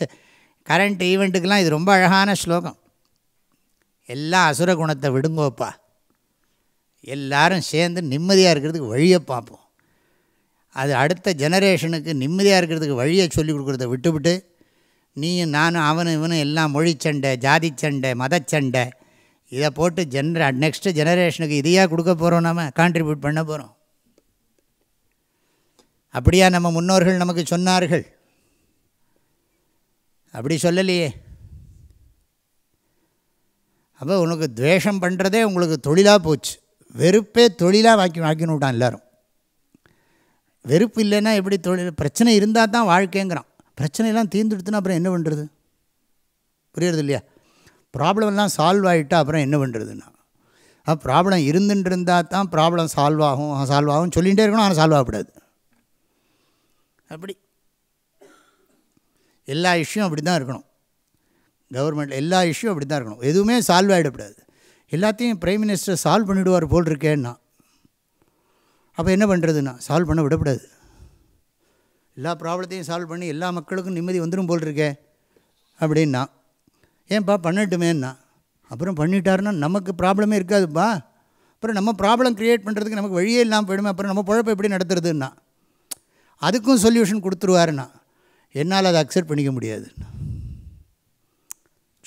கரண்ட் ஈவெண்ட்டுக்கெலாம் இது ரொம்ப அழகான ஸ்லோகம். எல்லாம் அசுர குணத்தை விடுங்கோப்பா. எல்லாரும் சேர்ந்து நிம்மதியாக இருக்கிறதுக்கு வழியை பார்ப்போம். அது அடுத்த ஜெனரேஷனுக்கு நிம்மதியாக இருக்கிறதுக்கு வழியை சொல்லி கொடுக்குறத விட்டுவிட்டு நீயும் நானும் அவனும் இவனும் எல்லாம் மொழி சண்டை ஜாதி சண்டை மதச்சண்டை இதை போட்டு ஜென்ர நெக்ஸ்ட்டு ஜெனரேஷனுக்கு இதையாக கொடுக்க போகிறோம் நம்ம கான்ட்ரிபியூட் பண்ண போகிறோம் அப்படியா நம்ம முன்னோர்கள் நமக்கு சொன்னார்கள்? அப்படி சொல்லலையே. அப்போ உனக்கு துவேஷம் பண்ணுறதே உங்களுக்கு தொழிலாக போச்சு. வெறுப்பே தொழிலாக வாக்கி வாக்கின்னு விட்டான் எல்லோரும். வெறுப்பு இல்லைன்னா எப்படி தொழில் பிரச்சனை இருந்தால் தான் வாழ்க்கைங்கிறான். பிரச்சனையெல்லாம் தீர்ந்துடுத்துன்னா அப்புறம் என்ன பண்ணுறது புரியுறது இல்லையா? ப்ராப்ளம் எல்லாம் சால்வ் ஆகிட்டா அப்புறம் என்ன பண்ணுறதுன்னா ஆ ப்ராப்ளம் இருந்துட்டு இருந்தால் தான் ப்ராப்ளம் சால்வ் ஆகும். சால்வ் ஆகும் சொல்லிகிட்டே இருக்கணும் ஆனால் சால்வ் ஆகக்கூடாது. அப்படி. எல்லா இஷ்யூம் அப்படி தான் இருக்கணும். கவர்மெண்ட் எல்லா இஷ்யூம் அப்படி தான் இருக்கணும். எதுவுமே சால்வ் ஆகிடக்கூடாது எல்லாத்தையும் பிரைம் மினிஸ்டர் சால்வ் பண்ணிவிடுவார் போல் இருக்கேன்னா அப்போ என்ன பண்ணுறதுன்னா சால்வ் பண்ண விடக்கூடாது. எல்லா ப்ராப்ளத்தையும் சால்வ் பண்ணி எல்லா மக்களுக்கும் நிம்மதி வந்துடும் போல் இருக்கே அப்படின்னா ஏன்பா பண்ணட்டுமேன்னா அப்புறம் பண்ணிட்டாருன்னா நமக்கு ப்ராப்ளமே இருக்காதுப்பா. அப்புறம் நம்ம ப்ராப்ளம் க்ரியேட் பண்ணுறதுக்கு நமக்கு வழியே இல்லாமல் போயிடுமே அப்புறம் நம்ம குழப்பம் எப்படி நடத்துறதுன்னா அதுக்கும் சொல்யூஷன் கொடுத்துருவாருண்ணா என்னால் அதை அக்செப்ட் பண்ணிக்க முடியாது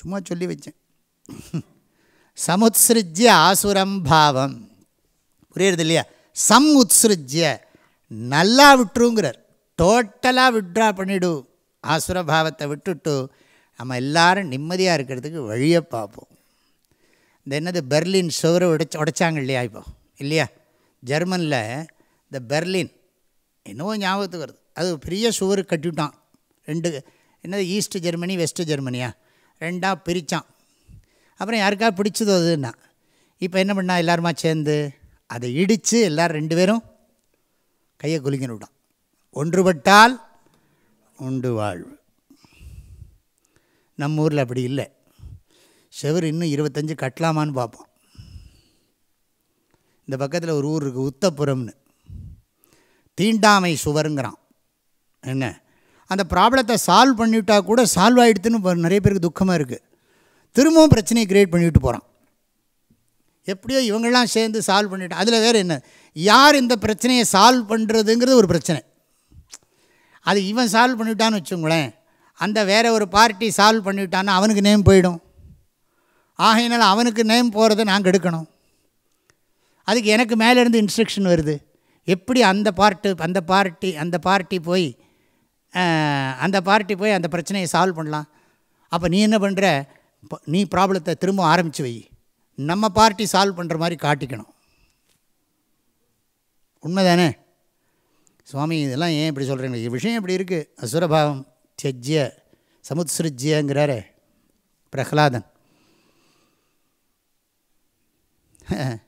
சும்மா சொல்லி வச்சேன். சமுத்ஸ்ருஜ்ய ஆசுரம் பாவம். புரியுறது இல்லையா சம் உத்ஸ்ருஜ்ய நல்லா விட்டுருங்கிறார் டோட்டலாக விட்ரா பண்ணிவிடு ஆசுரபாவத்தை விட்டுட்டு நம்ம எல்லாரும் நிம்மதியாக இருக்கிறதுக்கு வழியை பார்ப்போம். இந்த என்னது பெர்லின் சுவரை உடைச்ச உடைச்சாங்க இல்லையா இப்போ? இல்லையா? ஜெர்மனில் இந்த பெர்லின் என்னவோ ஞாபகத்துக்கு வருது. அது பெரிய சுவர் கட்டிவிட்டான் ரெண்டு என்னது ஈஸ்ட் ஜெர்மனி வெஸ்ட் ஜெர்மனியா? ரெண்டாக பிரித்தான் அப்புறம் யாருக்கா பிடிச்சதோ அதுன்னா. இப்போ என்ன பண்ணால் எல்லாருமா சேர்ந்து அதை இடித்து எல்லோரும் ரெண்டு பேரும் கையை குலுக்கின்னு விட்டான் ஒன்றுபட்டால் உண்டு வாழ்வு. நம்ம ஊரில் அப்படி இல்லை. செவர் இன்னும் இருபத்தஞ்சி கட்டலாமான்னு பார்ப்போம். இந்த பக்கத்தில் ஒரு ஊர் இருக்குது உத்தப்புறம்னு தீண்டாமை சுவருங்கிறான். என்ன? அந்த ப்ராப்ளத்தை சால்வ் பண்ணிவிட்டா கூட சால்வ் ஆகிடுதுன்னு நிறைய பேருக்கு துக்கமாக இருக்குது திரும்பவும் பிரச்சனையை க்ரியேட் பண்ணிவிட்டு போகிறான் எப்படியோ இவங்கெல்லாம் சேர்ந்து சால்வ் பண்ணிவிட்டு அதில் வேறு என்ன? யார் இந்த பிரச்சனையை சால்வ் பண்ணுறதுங்கிறது ஒரு பிரச்சனை. அது இவன் சால்வ் பண்ணிவிட்டான்னு வச்சுங்களேன் அந்த வேறு ஒரு பார்ட்டி சால்வ் பண்ணிவிட்டான்னா அவனுக்கு நேம் போயிடும். ஆகையினால் அவனுக்கு நேம் போகிறத நாங்கள் எடுக்கணும் அதுக்கு எனக்கு மேலேருந்து இன்ஸ்ட்ரக்ஷன் வருது. எப்படி அந்த பார்ட்டு அந்த பார்ட்டி அந்த பார்ட்டி போய் அந்த பார்ட்டி போய் அந்த பிரச்சனையை சால்வ் பண்ணலாம்? அப்போ நீ என்ன பண்ணுற நீ ப்ராப்ளத்தை திரும்ப ஆரம்பித்து வை. நம்ம பார்ட்டி சால்வ் பண்ணுற மாதிரி காட்டிக்கணும். உண்மை தானே சுவாமி இதெல்லாம் ஏன் இப்படி சொல்கிறீங்க விஷயம் இப்படி இருக்குது அசுரபாவம் தியஜ்ய சமுத்ஸ்ருஜ்யங்கிறாரு பிரஹ்லாதன்.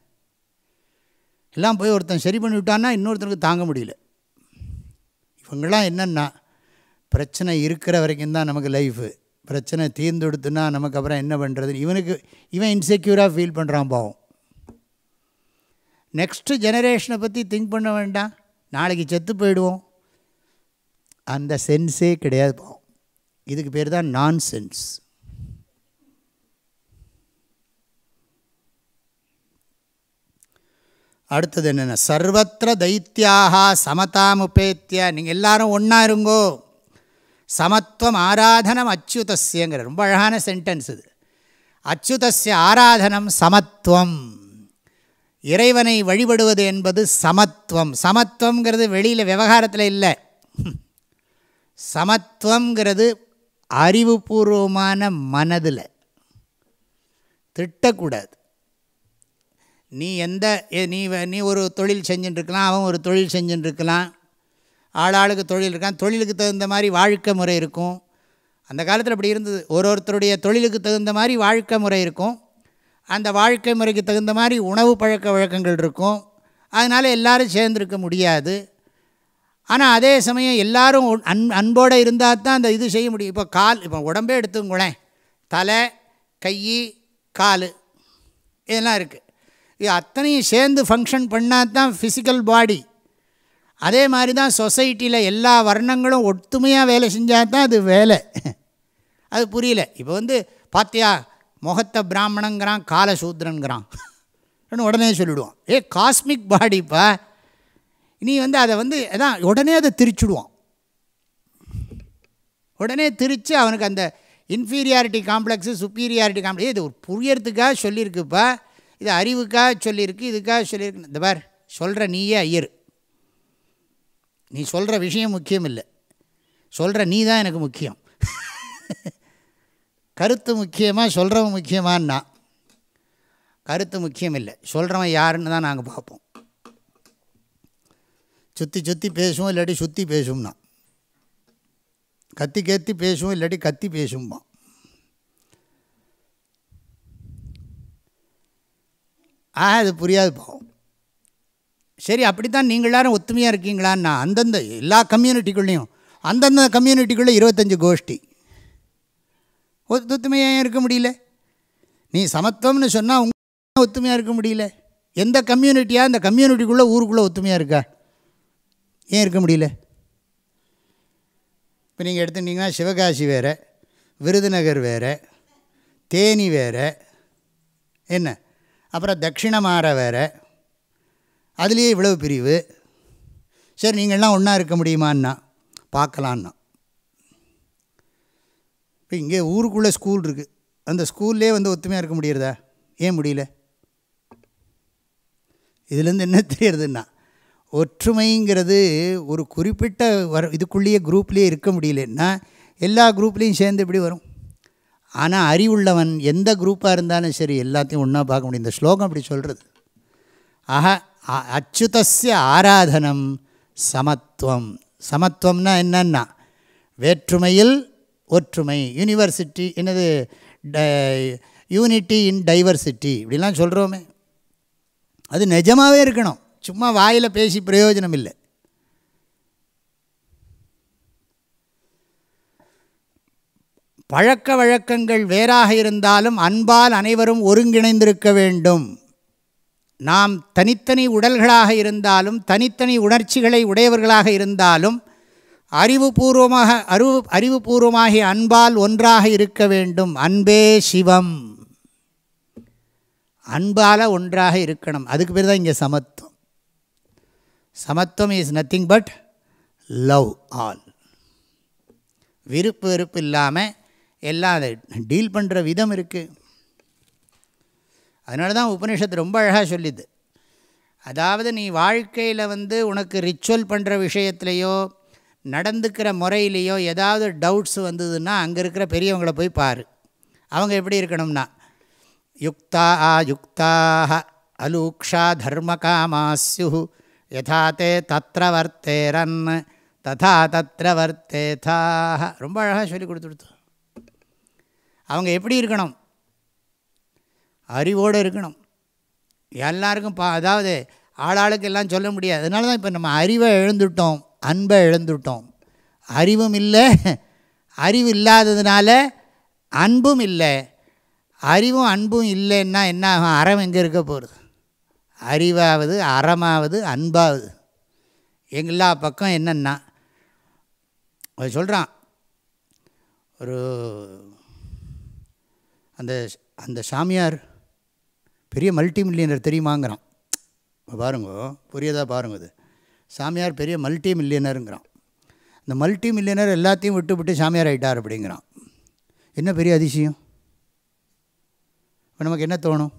எல்லாம் போய் ஒருத்தன் சரி பண்ணிவிட்டான்னா இன்னொருத்தனுக்கு தாங்க முடியல. இவங்களாம் என்னென்னா பிரச்சனை இருக்கிற வரைக்கும் தான் நமக்கு லைஃபு பிரச்சனை தீர்ந்து கொடுத்துனா நமக்கு அப்புறம் என்ன பண்ணுறது இவனுக்கு இவன் இன்செக்யூராக ஃபீல் பண்ணுறான் பாவம். நெக்ஸ்ட்டு ஜெனரேஷனை பற்றி திங்க் பண்ண வேண்டாம். நாளைக்கு செத்து போயிடுவோம். அந்த சென்ஸே கிடையாது பாவம். இதுக்கு பேர் தான் நான் சென்ஸ் அடுத்தது என்னென்ன? சர்வத்திர தைத்தியாக சமதாமுபேத்திய நீங்கள் எல்லாரும் ஒன்றா இருங்கோ. சமத்துவம் ஆராதனம் அச்சுதஸ்யங்கிற ரொம்ப அழகான சென்டென்ஸ் இது. அச்சுதஸ்ய ஆராதனம் சமத்துவம். இறைவனை வழிபடுவது என்பது சமத்துவம். சமத்துவங்கிறது வெளியில் விவகாரத்தில் இல்லை. சமத்துவங்கிறது அறிவுபூர்வமான மனதில். திட்டக்கூடாது. நீ எந்த நீ நீ ஒரு தொழில் செஞ்சுட்டுருக்கலாம் அவன் ஒரு தொழில் செஞ்சுட்டுருக்கலாம் ஆளாளுக்கு தொழில் இருக்கான். தொழிலுக்கு தகுந்த மாதிரி வாழ்க்கை முறை இருக்கும். அந்த காலத்தில் அப்படி இருந்தது. ஒரு ஒருத்தருடைய தொழிலுக்கு தகுந்த மாதிரி வாழ்க்கை முறை இருக்கும். அந்த வாழ்க்கை முறைக்கு தகுந்த மாதிரி உணவு பழக்க வழக்கங்கள் இருக்கும். அதனால் எல்லோரும் சேர்ந்துருக்க முடியாது. ஆனால் அதே சமயம் எல்லோரும் அன் அன்போடு இருந்தால் தான் அந்த இது செய்ய முடியும். இப்போ கால் இப்போ உடம்பே எடுத்துங்களேன் தலை கை கால் இதெல்லாம் இருக்குது இது அத்தனையும் சேர்ந்து ஃபங்க்ஷன் பண்ணால் தான் ஃபிசிக்கல் பாடி அதே மாதிரி தான் சொசைட்டியில் எல்லா வர்ணங்களும் ஒத்துமையாக வேலை செஞ்சால் தான் அது வேலை. அது புரியல. இப்போ வந்து பார்த்தியா முகத்தை பிராமணங்கிறான் காலசூத்ரங்கிறான் உடனே சொல்லிவிடுவான் ஏ காஸ்மிக் பாடிப்பா. நீ வந்து அதை வந்து அதான் உடனே அதை திரிச்சுடுவான். உடனே திரித்து அவனுக்கு அந்த இன்ஃபீரியாரிட்டி காம்ப்ளெக்ஸு சுப்பீரியாரிட்டி காம்ப்ளெக்ஸ் இது ஒரு புரியறதுக்காக சொல்லியிருக்குப்பா இது அறிவுக்காக சொல்லியிருக்கு இதுக்காக சொல்லியிருக்கு இந்த பார் சொல்கிற நீயே ஐயர். நீ சொல்கிற விஷயம் முக்கியம் இல்லை சொல்கிற நீ தான் எனக்கு முக்கியம். கருத்து முக்கியமாக சொல்கிறவன் முக்கியமானா கருத்து முக்கியம் இல்லை சொல்கிறவன் யாருன்னு தான் நாங்கள் பார்ப்போம். சுற்றி சுற்றி பேசுவோம் இல்லாட்டி சுற்றி பேசும்னா கத்தி கத்தி பேசுவோம் இல்லாட்டி கத்தி பேசும்பா ஆ அது புரியாது பாவம். சரி அப்படித்தான் நீங்கள் எல்லாரும் ஒத்துமையாக இருக்கீங்களான்னா அந்தந்த எல்லா கம்யூனிட்டிக்குள்ளேயும் அந்தந்த கம்யூனிட்டிக்குள்ளே இருபத்தஞ்சி கோஷ்டி. ஒத்துமையாக இருக்க முடியல? நீ சமத்துவம்னு சொன்னால் உங்க ஒத்துமையாக இருக்க முடியல? எந்த கம்யூனிட்டியாக இந்த கம்யூனிட்டிக்குள்ளே ஊருக்குள்ளே ஒத்துமையாக இருக்கா? ஏன் இருக்க முடியல? இப்போ நீங்கள் எடுத்துட்டிங்கன்னா சிவகாசி வேறு விருதுநகர் வேறு தேனி வேறு என்ன? அப்புறம் தட்சிணமாற வேறு அதுலேயே இவ்வளவு பிரிவு. சரி நீங்கள்லாம் ஒன்றா இருக்க முடியுமான்னா பார்க்கலான்னா. இப்போ இங்கே ஊருக்குள்ளே ஸ்கூல் இருக்குது அந்த ஸ்கூல்லே வந்து ஒத்துமையாக இருக்க முடியறதா? ஏன் முடியல? இதுலேருந்து என்ன தெரியறதுன்னா ஒற்றுமைங்கிறது ஒரு குறிப்பிட்ட வர இதுக்குள்ளேயே குரூப்லேயே இருக்க முடியலன்னா எல்லா குரூப்லேயும் சேர்ந்து எப்படி வரும். ஆனால் அறிவுள்ளவன் எந்த குரூப்பாக இருந்தாலும் சரி எல்லாத்தையும் ஒன்றா பார்க்க முடியும். இந்த ஸ்லோகம் அப்படி சொல்கிறது ஆஹா அச்சுதஸ்ய ஆராதனம் சமத்துவம். சமத்துவம்னா என்னன்னா வேற்றுமையில் ஒற்றுமை யூனிவர்சிட்டி என்னது யூனிட்டி இன் டைவர்சிட்டி இப்படிலாம் சொல்கிறோமே அது நிஜமாகவே இருக்கணும். சும்மா வாயில் பேசி பிரயோஜனம் இல்லை. பழக்க வழக்கங்கள் வேறாக இருந்தாலும் அன்பால் அனைவரும் ஒருங்கிணைந்திருக்க வேண்டும். நாம் தனித்தனி உடல்களாக இருந்தாலும் தனித்தனி உணர்ச்சிகளை உடையவர்களாக இருந்தாலும் அறிவுபூர்வமாக அறிவு அறிவுபூர்வமாகிய அன்பால் ஒன்றாக இருக்க வேண்டும். அன்பே சிவம். அன்பால் ஒன்றாக இருக்கணும். அதுக்கு பேர் தான் இங்கே சமத்துவம். சமத்துவம் is nothing but love all விருப்பு வெறுப்பு இல்லாமல் எல்லாம் அதை டீல் பண்ணுற விதம் இருக்குது அதனால தான் உபனிஷத்து ரொம்ப அழகாக சொல்லிது. அதாவது நீ வாழ்க்கையில் வந்து உனக்கு ரிச்சுவல் பண்ணுற விஷயத்துலையோ நடந்துக்கிற முறையிலேயோ ஏதாவது டவுட்ஸ் வந்ததுன்னா அங்கே இருக்கிற பெரியவங்களை போய் பாரு. அவங்க எப்படி இருக்கணும்னா யுக்தா யுக்தாக அலூக்ஷா தர்மகாமாஸ்யு யதா தே தத்திர வர்த்தேரன் ததா தத்திர வர்த்தேதாக ரொம்ப அழகாக சொல்லி கொடுத்துடுத்து அவங்க எப்படி இருக்கணும்? அறிவோடு இருக்கணும். எல்லாருக்கும் பா அதாவது ஆளாளுக்கு எல்லாம் சொல்ல முடியாது. அதனால தான் இப்போ நம்ம அறிவை இழந்துட்டோம் அன்பை இழந்துட்டோம் அறிவும் இல்லை அறிவு இல்லாததுனால அன்பும் இல்லை. அறிவும் அன்பும் இல்லைன்னா என்ன ஆகும்? அறம் எங்கே இருக்க போகிறது அறிவாவது அறமாவது அன்பாவது. எல்லா பக்கம் என்னென்னா அது சொல்கிறான் ஒரு அந்த அந்த சாமியார் பெரிய மல்டி மில்லியனர் தெரியுமாங்கிறான் பாருங்க புரியுதா பாருங்க இது. சாமியார் பெரிய மல்டி மில்லியனருங்கிறான் இந்த மல்டி மில்லியனர் எல்லாத்தையும் விட்டு விட்டு சாமியார் ஆகிட்டார் அப்படிங்கிறான். என்ன பெரிய அதிசயம்? இப்போ நமக்கு என்ன தோணும்?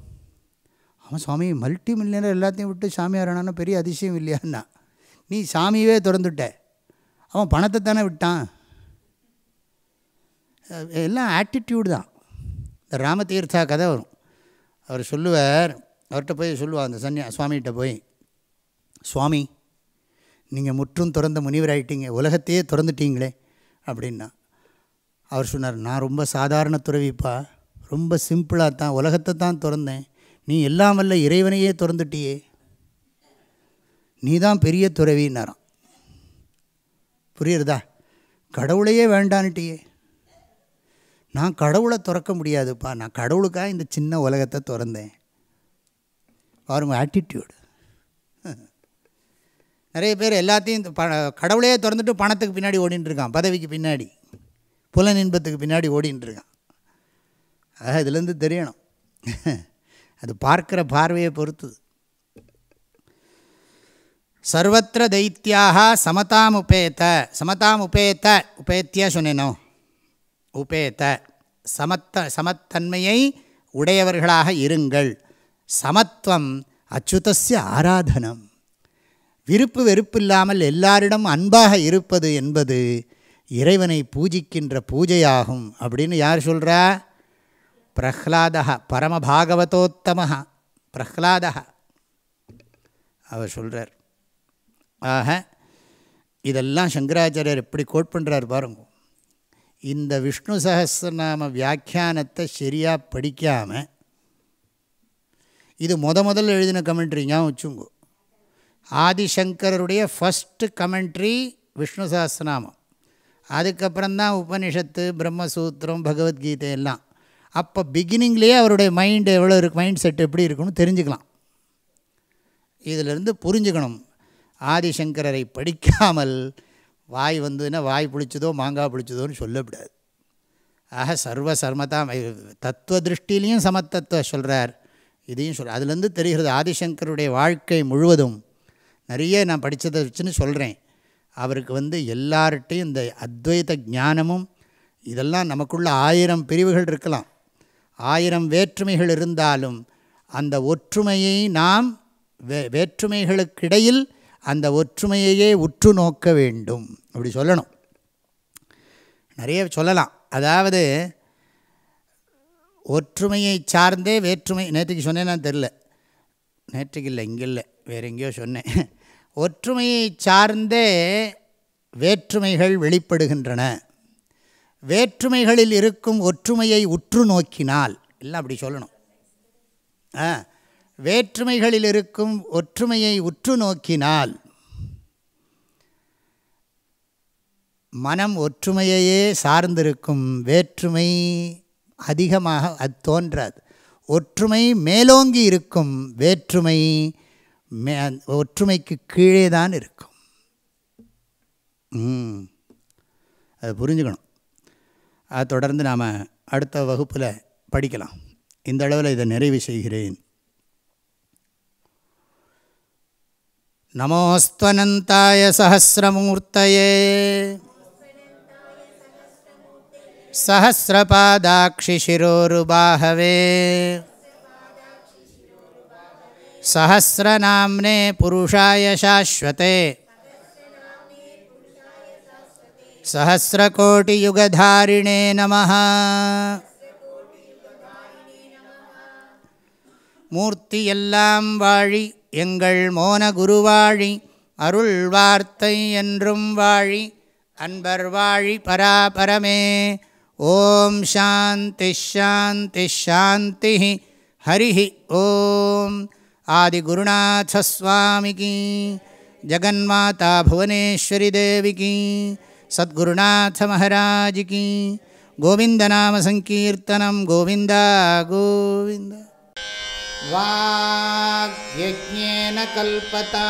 அவன் சுவாமி மல்டி மில்லியனர் எல்லாத்தையும் விட்டு சாமியார் ஆனான்னு பெரிய அதிசயம் இல்லையான்னா? நீ சாமியவே திறந்துட்ட. அவன் பணத்தை தானே விட்டான். எல்லாம் ஆட்டிடியூடு தான். இந்த ராமதீர்த்தா கதை வரும். அவர் சொல்லுவார் அவர்கிட்ட போய் சொல்லுவார் அந்த சன்னியா சுவாமிகிட்ட போய் சுவாமி நீங்கள் முற்றும் திறந்த முனிவராயிட்டீங்க உலகத்தையே திறந்துட்டீங்களே அப்படின்னா. அவர் சொன்னார் நான் ரொம்ப சாதாரண துறவிப்பா ரொம்ப சிம்பிளாக தான் உலகத்தை தான் திறந்தேன். நீ எல்லாம் வல்ல இறைவனையே திறந்துட்டியே. நீ தான் பெரிய துறவின்னாராம். புரியுறதா? கடவுளையே வேண்டான்ட்டியே நான் கடவுளை திறக்க முடியாதுப்பா. நான் கடவுளுக்காக இந்த சின்ன உலகத்தை திறந்தேன். பாருங்கள் ஆட்டிடியூடு நிறைய பேர் எல்லாத்தையும் ப கடவுளையே திறந்துட்டு பணத்துக்கு பின்னாடி ஓடிட்டுருக்கான் பதவிக்கு பின்னாடி. புலன் இன்பத்துக்கு பின்னாடி ஓடின்னு இருக்கான் ஆக இதுலேருந்து தெரியணும். அது பார்க்குற பார்வையை பொறுத்துது. சர்வத்திர தைத்தியாக சமதாம் உபேத்த சமதாம் உபேத்த உபேத்தியா சொன்னேனோ? உபேத சமத்த சமத்தன்மையை உடையவர்களாக இருங்கள். சமத்துவம் அச்சுதஸ்ய ஆராதனம். விருப்பு வெறுப்பு இல்லாமல் எல்லாரிடம் அன்பாக இருப்பது என்பது இறைவனை பூஜிக்கின்ற பூஜையாகும். அப்படின்னு யார் சொல்கிறா பிரஹ்லாதா பரமபாகவதோத்தமாக பிரஹ்லாதா. அவர் சொல்கிறார் ஆக இதெல்லாம் சங்கராச்சாரியர் எப்படி கோட் பண்ணுறார் பாருங்க. இந்த விஷ்ணு சகசிரநாம வியாக்கியானத்தை சரியாக படிக்காமல் இது முத முதல்ல எழுதின கமெண்ட்ரி ஞாபகம் வச்சுங்கோ ஆதிசங்கருடைய ஃபஸ்ட்டு கமெண்ட்ரி விஷ்ணு சகசிரநாமம் அதுக்கப்புறம்தான் உபனிஷத்து பிரம்மசூத்திரம் பகவத்கீதை எல்லாம். அப்போ பிகினிங்லேயே அவருடைய மைண்டு எவ்வளோ இருக்கு மைண்ட் செட் எப்படி இருக்குன்னு தெரிஞ்சுக்கலாம். இதிலிருந்து புரிஞ்சுக்கணும். ஆதிசங்கரரை படிக்காமல் வாய் வந்ததுன்னா வாய் பிடிச்சதோ மாங்காய் பிடிச்சதோன்னு சொல்லக்கூடாது. ஆக சர்வ சர்மதா தத்துவ திருஷ்டிலையும் சமத்தத்துவ சொல்கிறார் இதையும் சொல் அதுலேருந்து தெரிகிறது ஆதிசங்கருடைய வாழ்க்கை முழுவதும். நிறைய நான் படித்ததை வச்சுன்னு சொல்கிறேன் அவருக்கு வந்து எல்லார்ட்டையும் இந்த அத்வைத ஞானமும் இதெல்லாம் நமக்குள்ள ஆயிரம் பிரிவுகள் இருக்கலாம். ஆயிரம் வேற்றுமைகள் இருந்தாலும் அந்த ஒற்றுமையை நாம் வே வேற்றுமைகளுக்கிடையில் அந்த ஒற்றுமையையே உற்று நோக்க வேண்டும். அப்படி சொல்லணும். நிறைய சொல்லலாம். அதாவது ஒற்றுமையை சார்ந்தே வேற்றுமை. நேற்றுக்கு சொன்னேன்னா தெரில நேற்றுக்கு இல்லை இங்கே இல்லை. வேறு எங்கேயோ சொன்னேன். ஒற்றுமையை சார்ந்தே வேற்றுமைகள் வெளிப்படுகின்றன. வேற்றுமைகளில் இருக்கும் ஒற்றுமையை உற்று நோக்கினால் எல்லாம் அப்படி சொல்லணும். ஆ வேற்றுமைகளில் இருக்கும் ஒற்றுமையை உற்று நோக்கினால் மனம் ஒற்றுமையையே சார்ந்திருக்கும் வேற்றுமை அதிகமாக அது தோன்றாது. ஒற்றுமை மேலோங்கி இருக்கும் வேற்றுமை மே ஒற்றுமைக்கு கீழே தான் இருக்கும். அதை புரிஞ்சுக்கணும். அதை தொடர்ந்து நாம் அடுத்த வகுப்பில் படிக்கலாம். இந்த அளவில் இதை நிறைவு செய்கிறேன். நமோஸ்துவனந்தாய சகசிரமூர்த்தையே सहस्रपादाक्षिशिरोरुबाहवे सहस्रनाम्ने पुरुषाय शाश्वते सहस्रकोटियुगधारिणे नमः மூர்த்தியெல்லாம் வாழி எங்கள் மோன குருவாழி அருள் வார்த்தை என்றும் வாழி அன்பர் வாழி பராபரமே ॐ शान्तिश्शान्तिश्शान्तिः हरिः ॐ आदिगुरुनाथस्वामिकी जगन्माता भुवनेश्वरिदेविकी सद्गुरुनाथमहाराजिकी गोविन्दनामसङ्कीर्तनं गोविन्द गोविन्द वाग्यज्ञेन कल्पता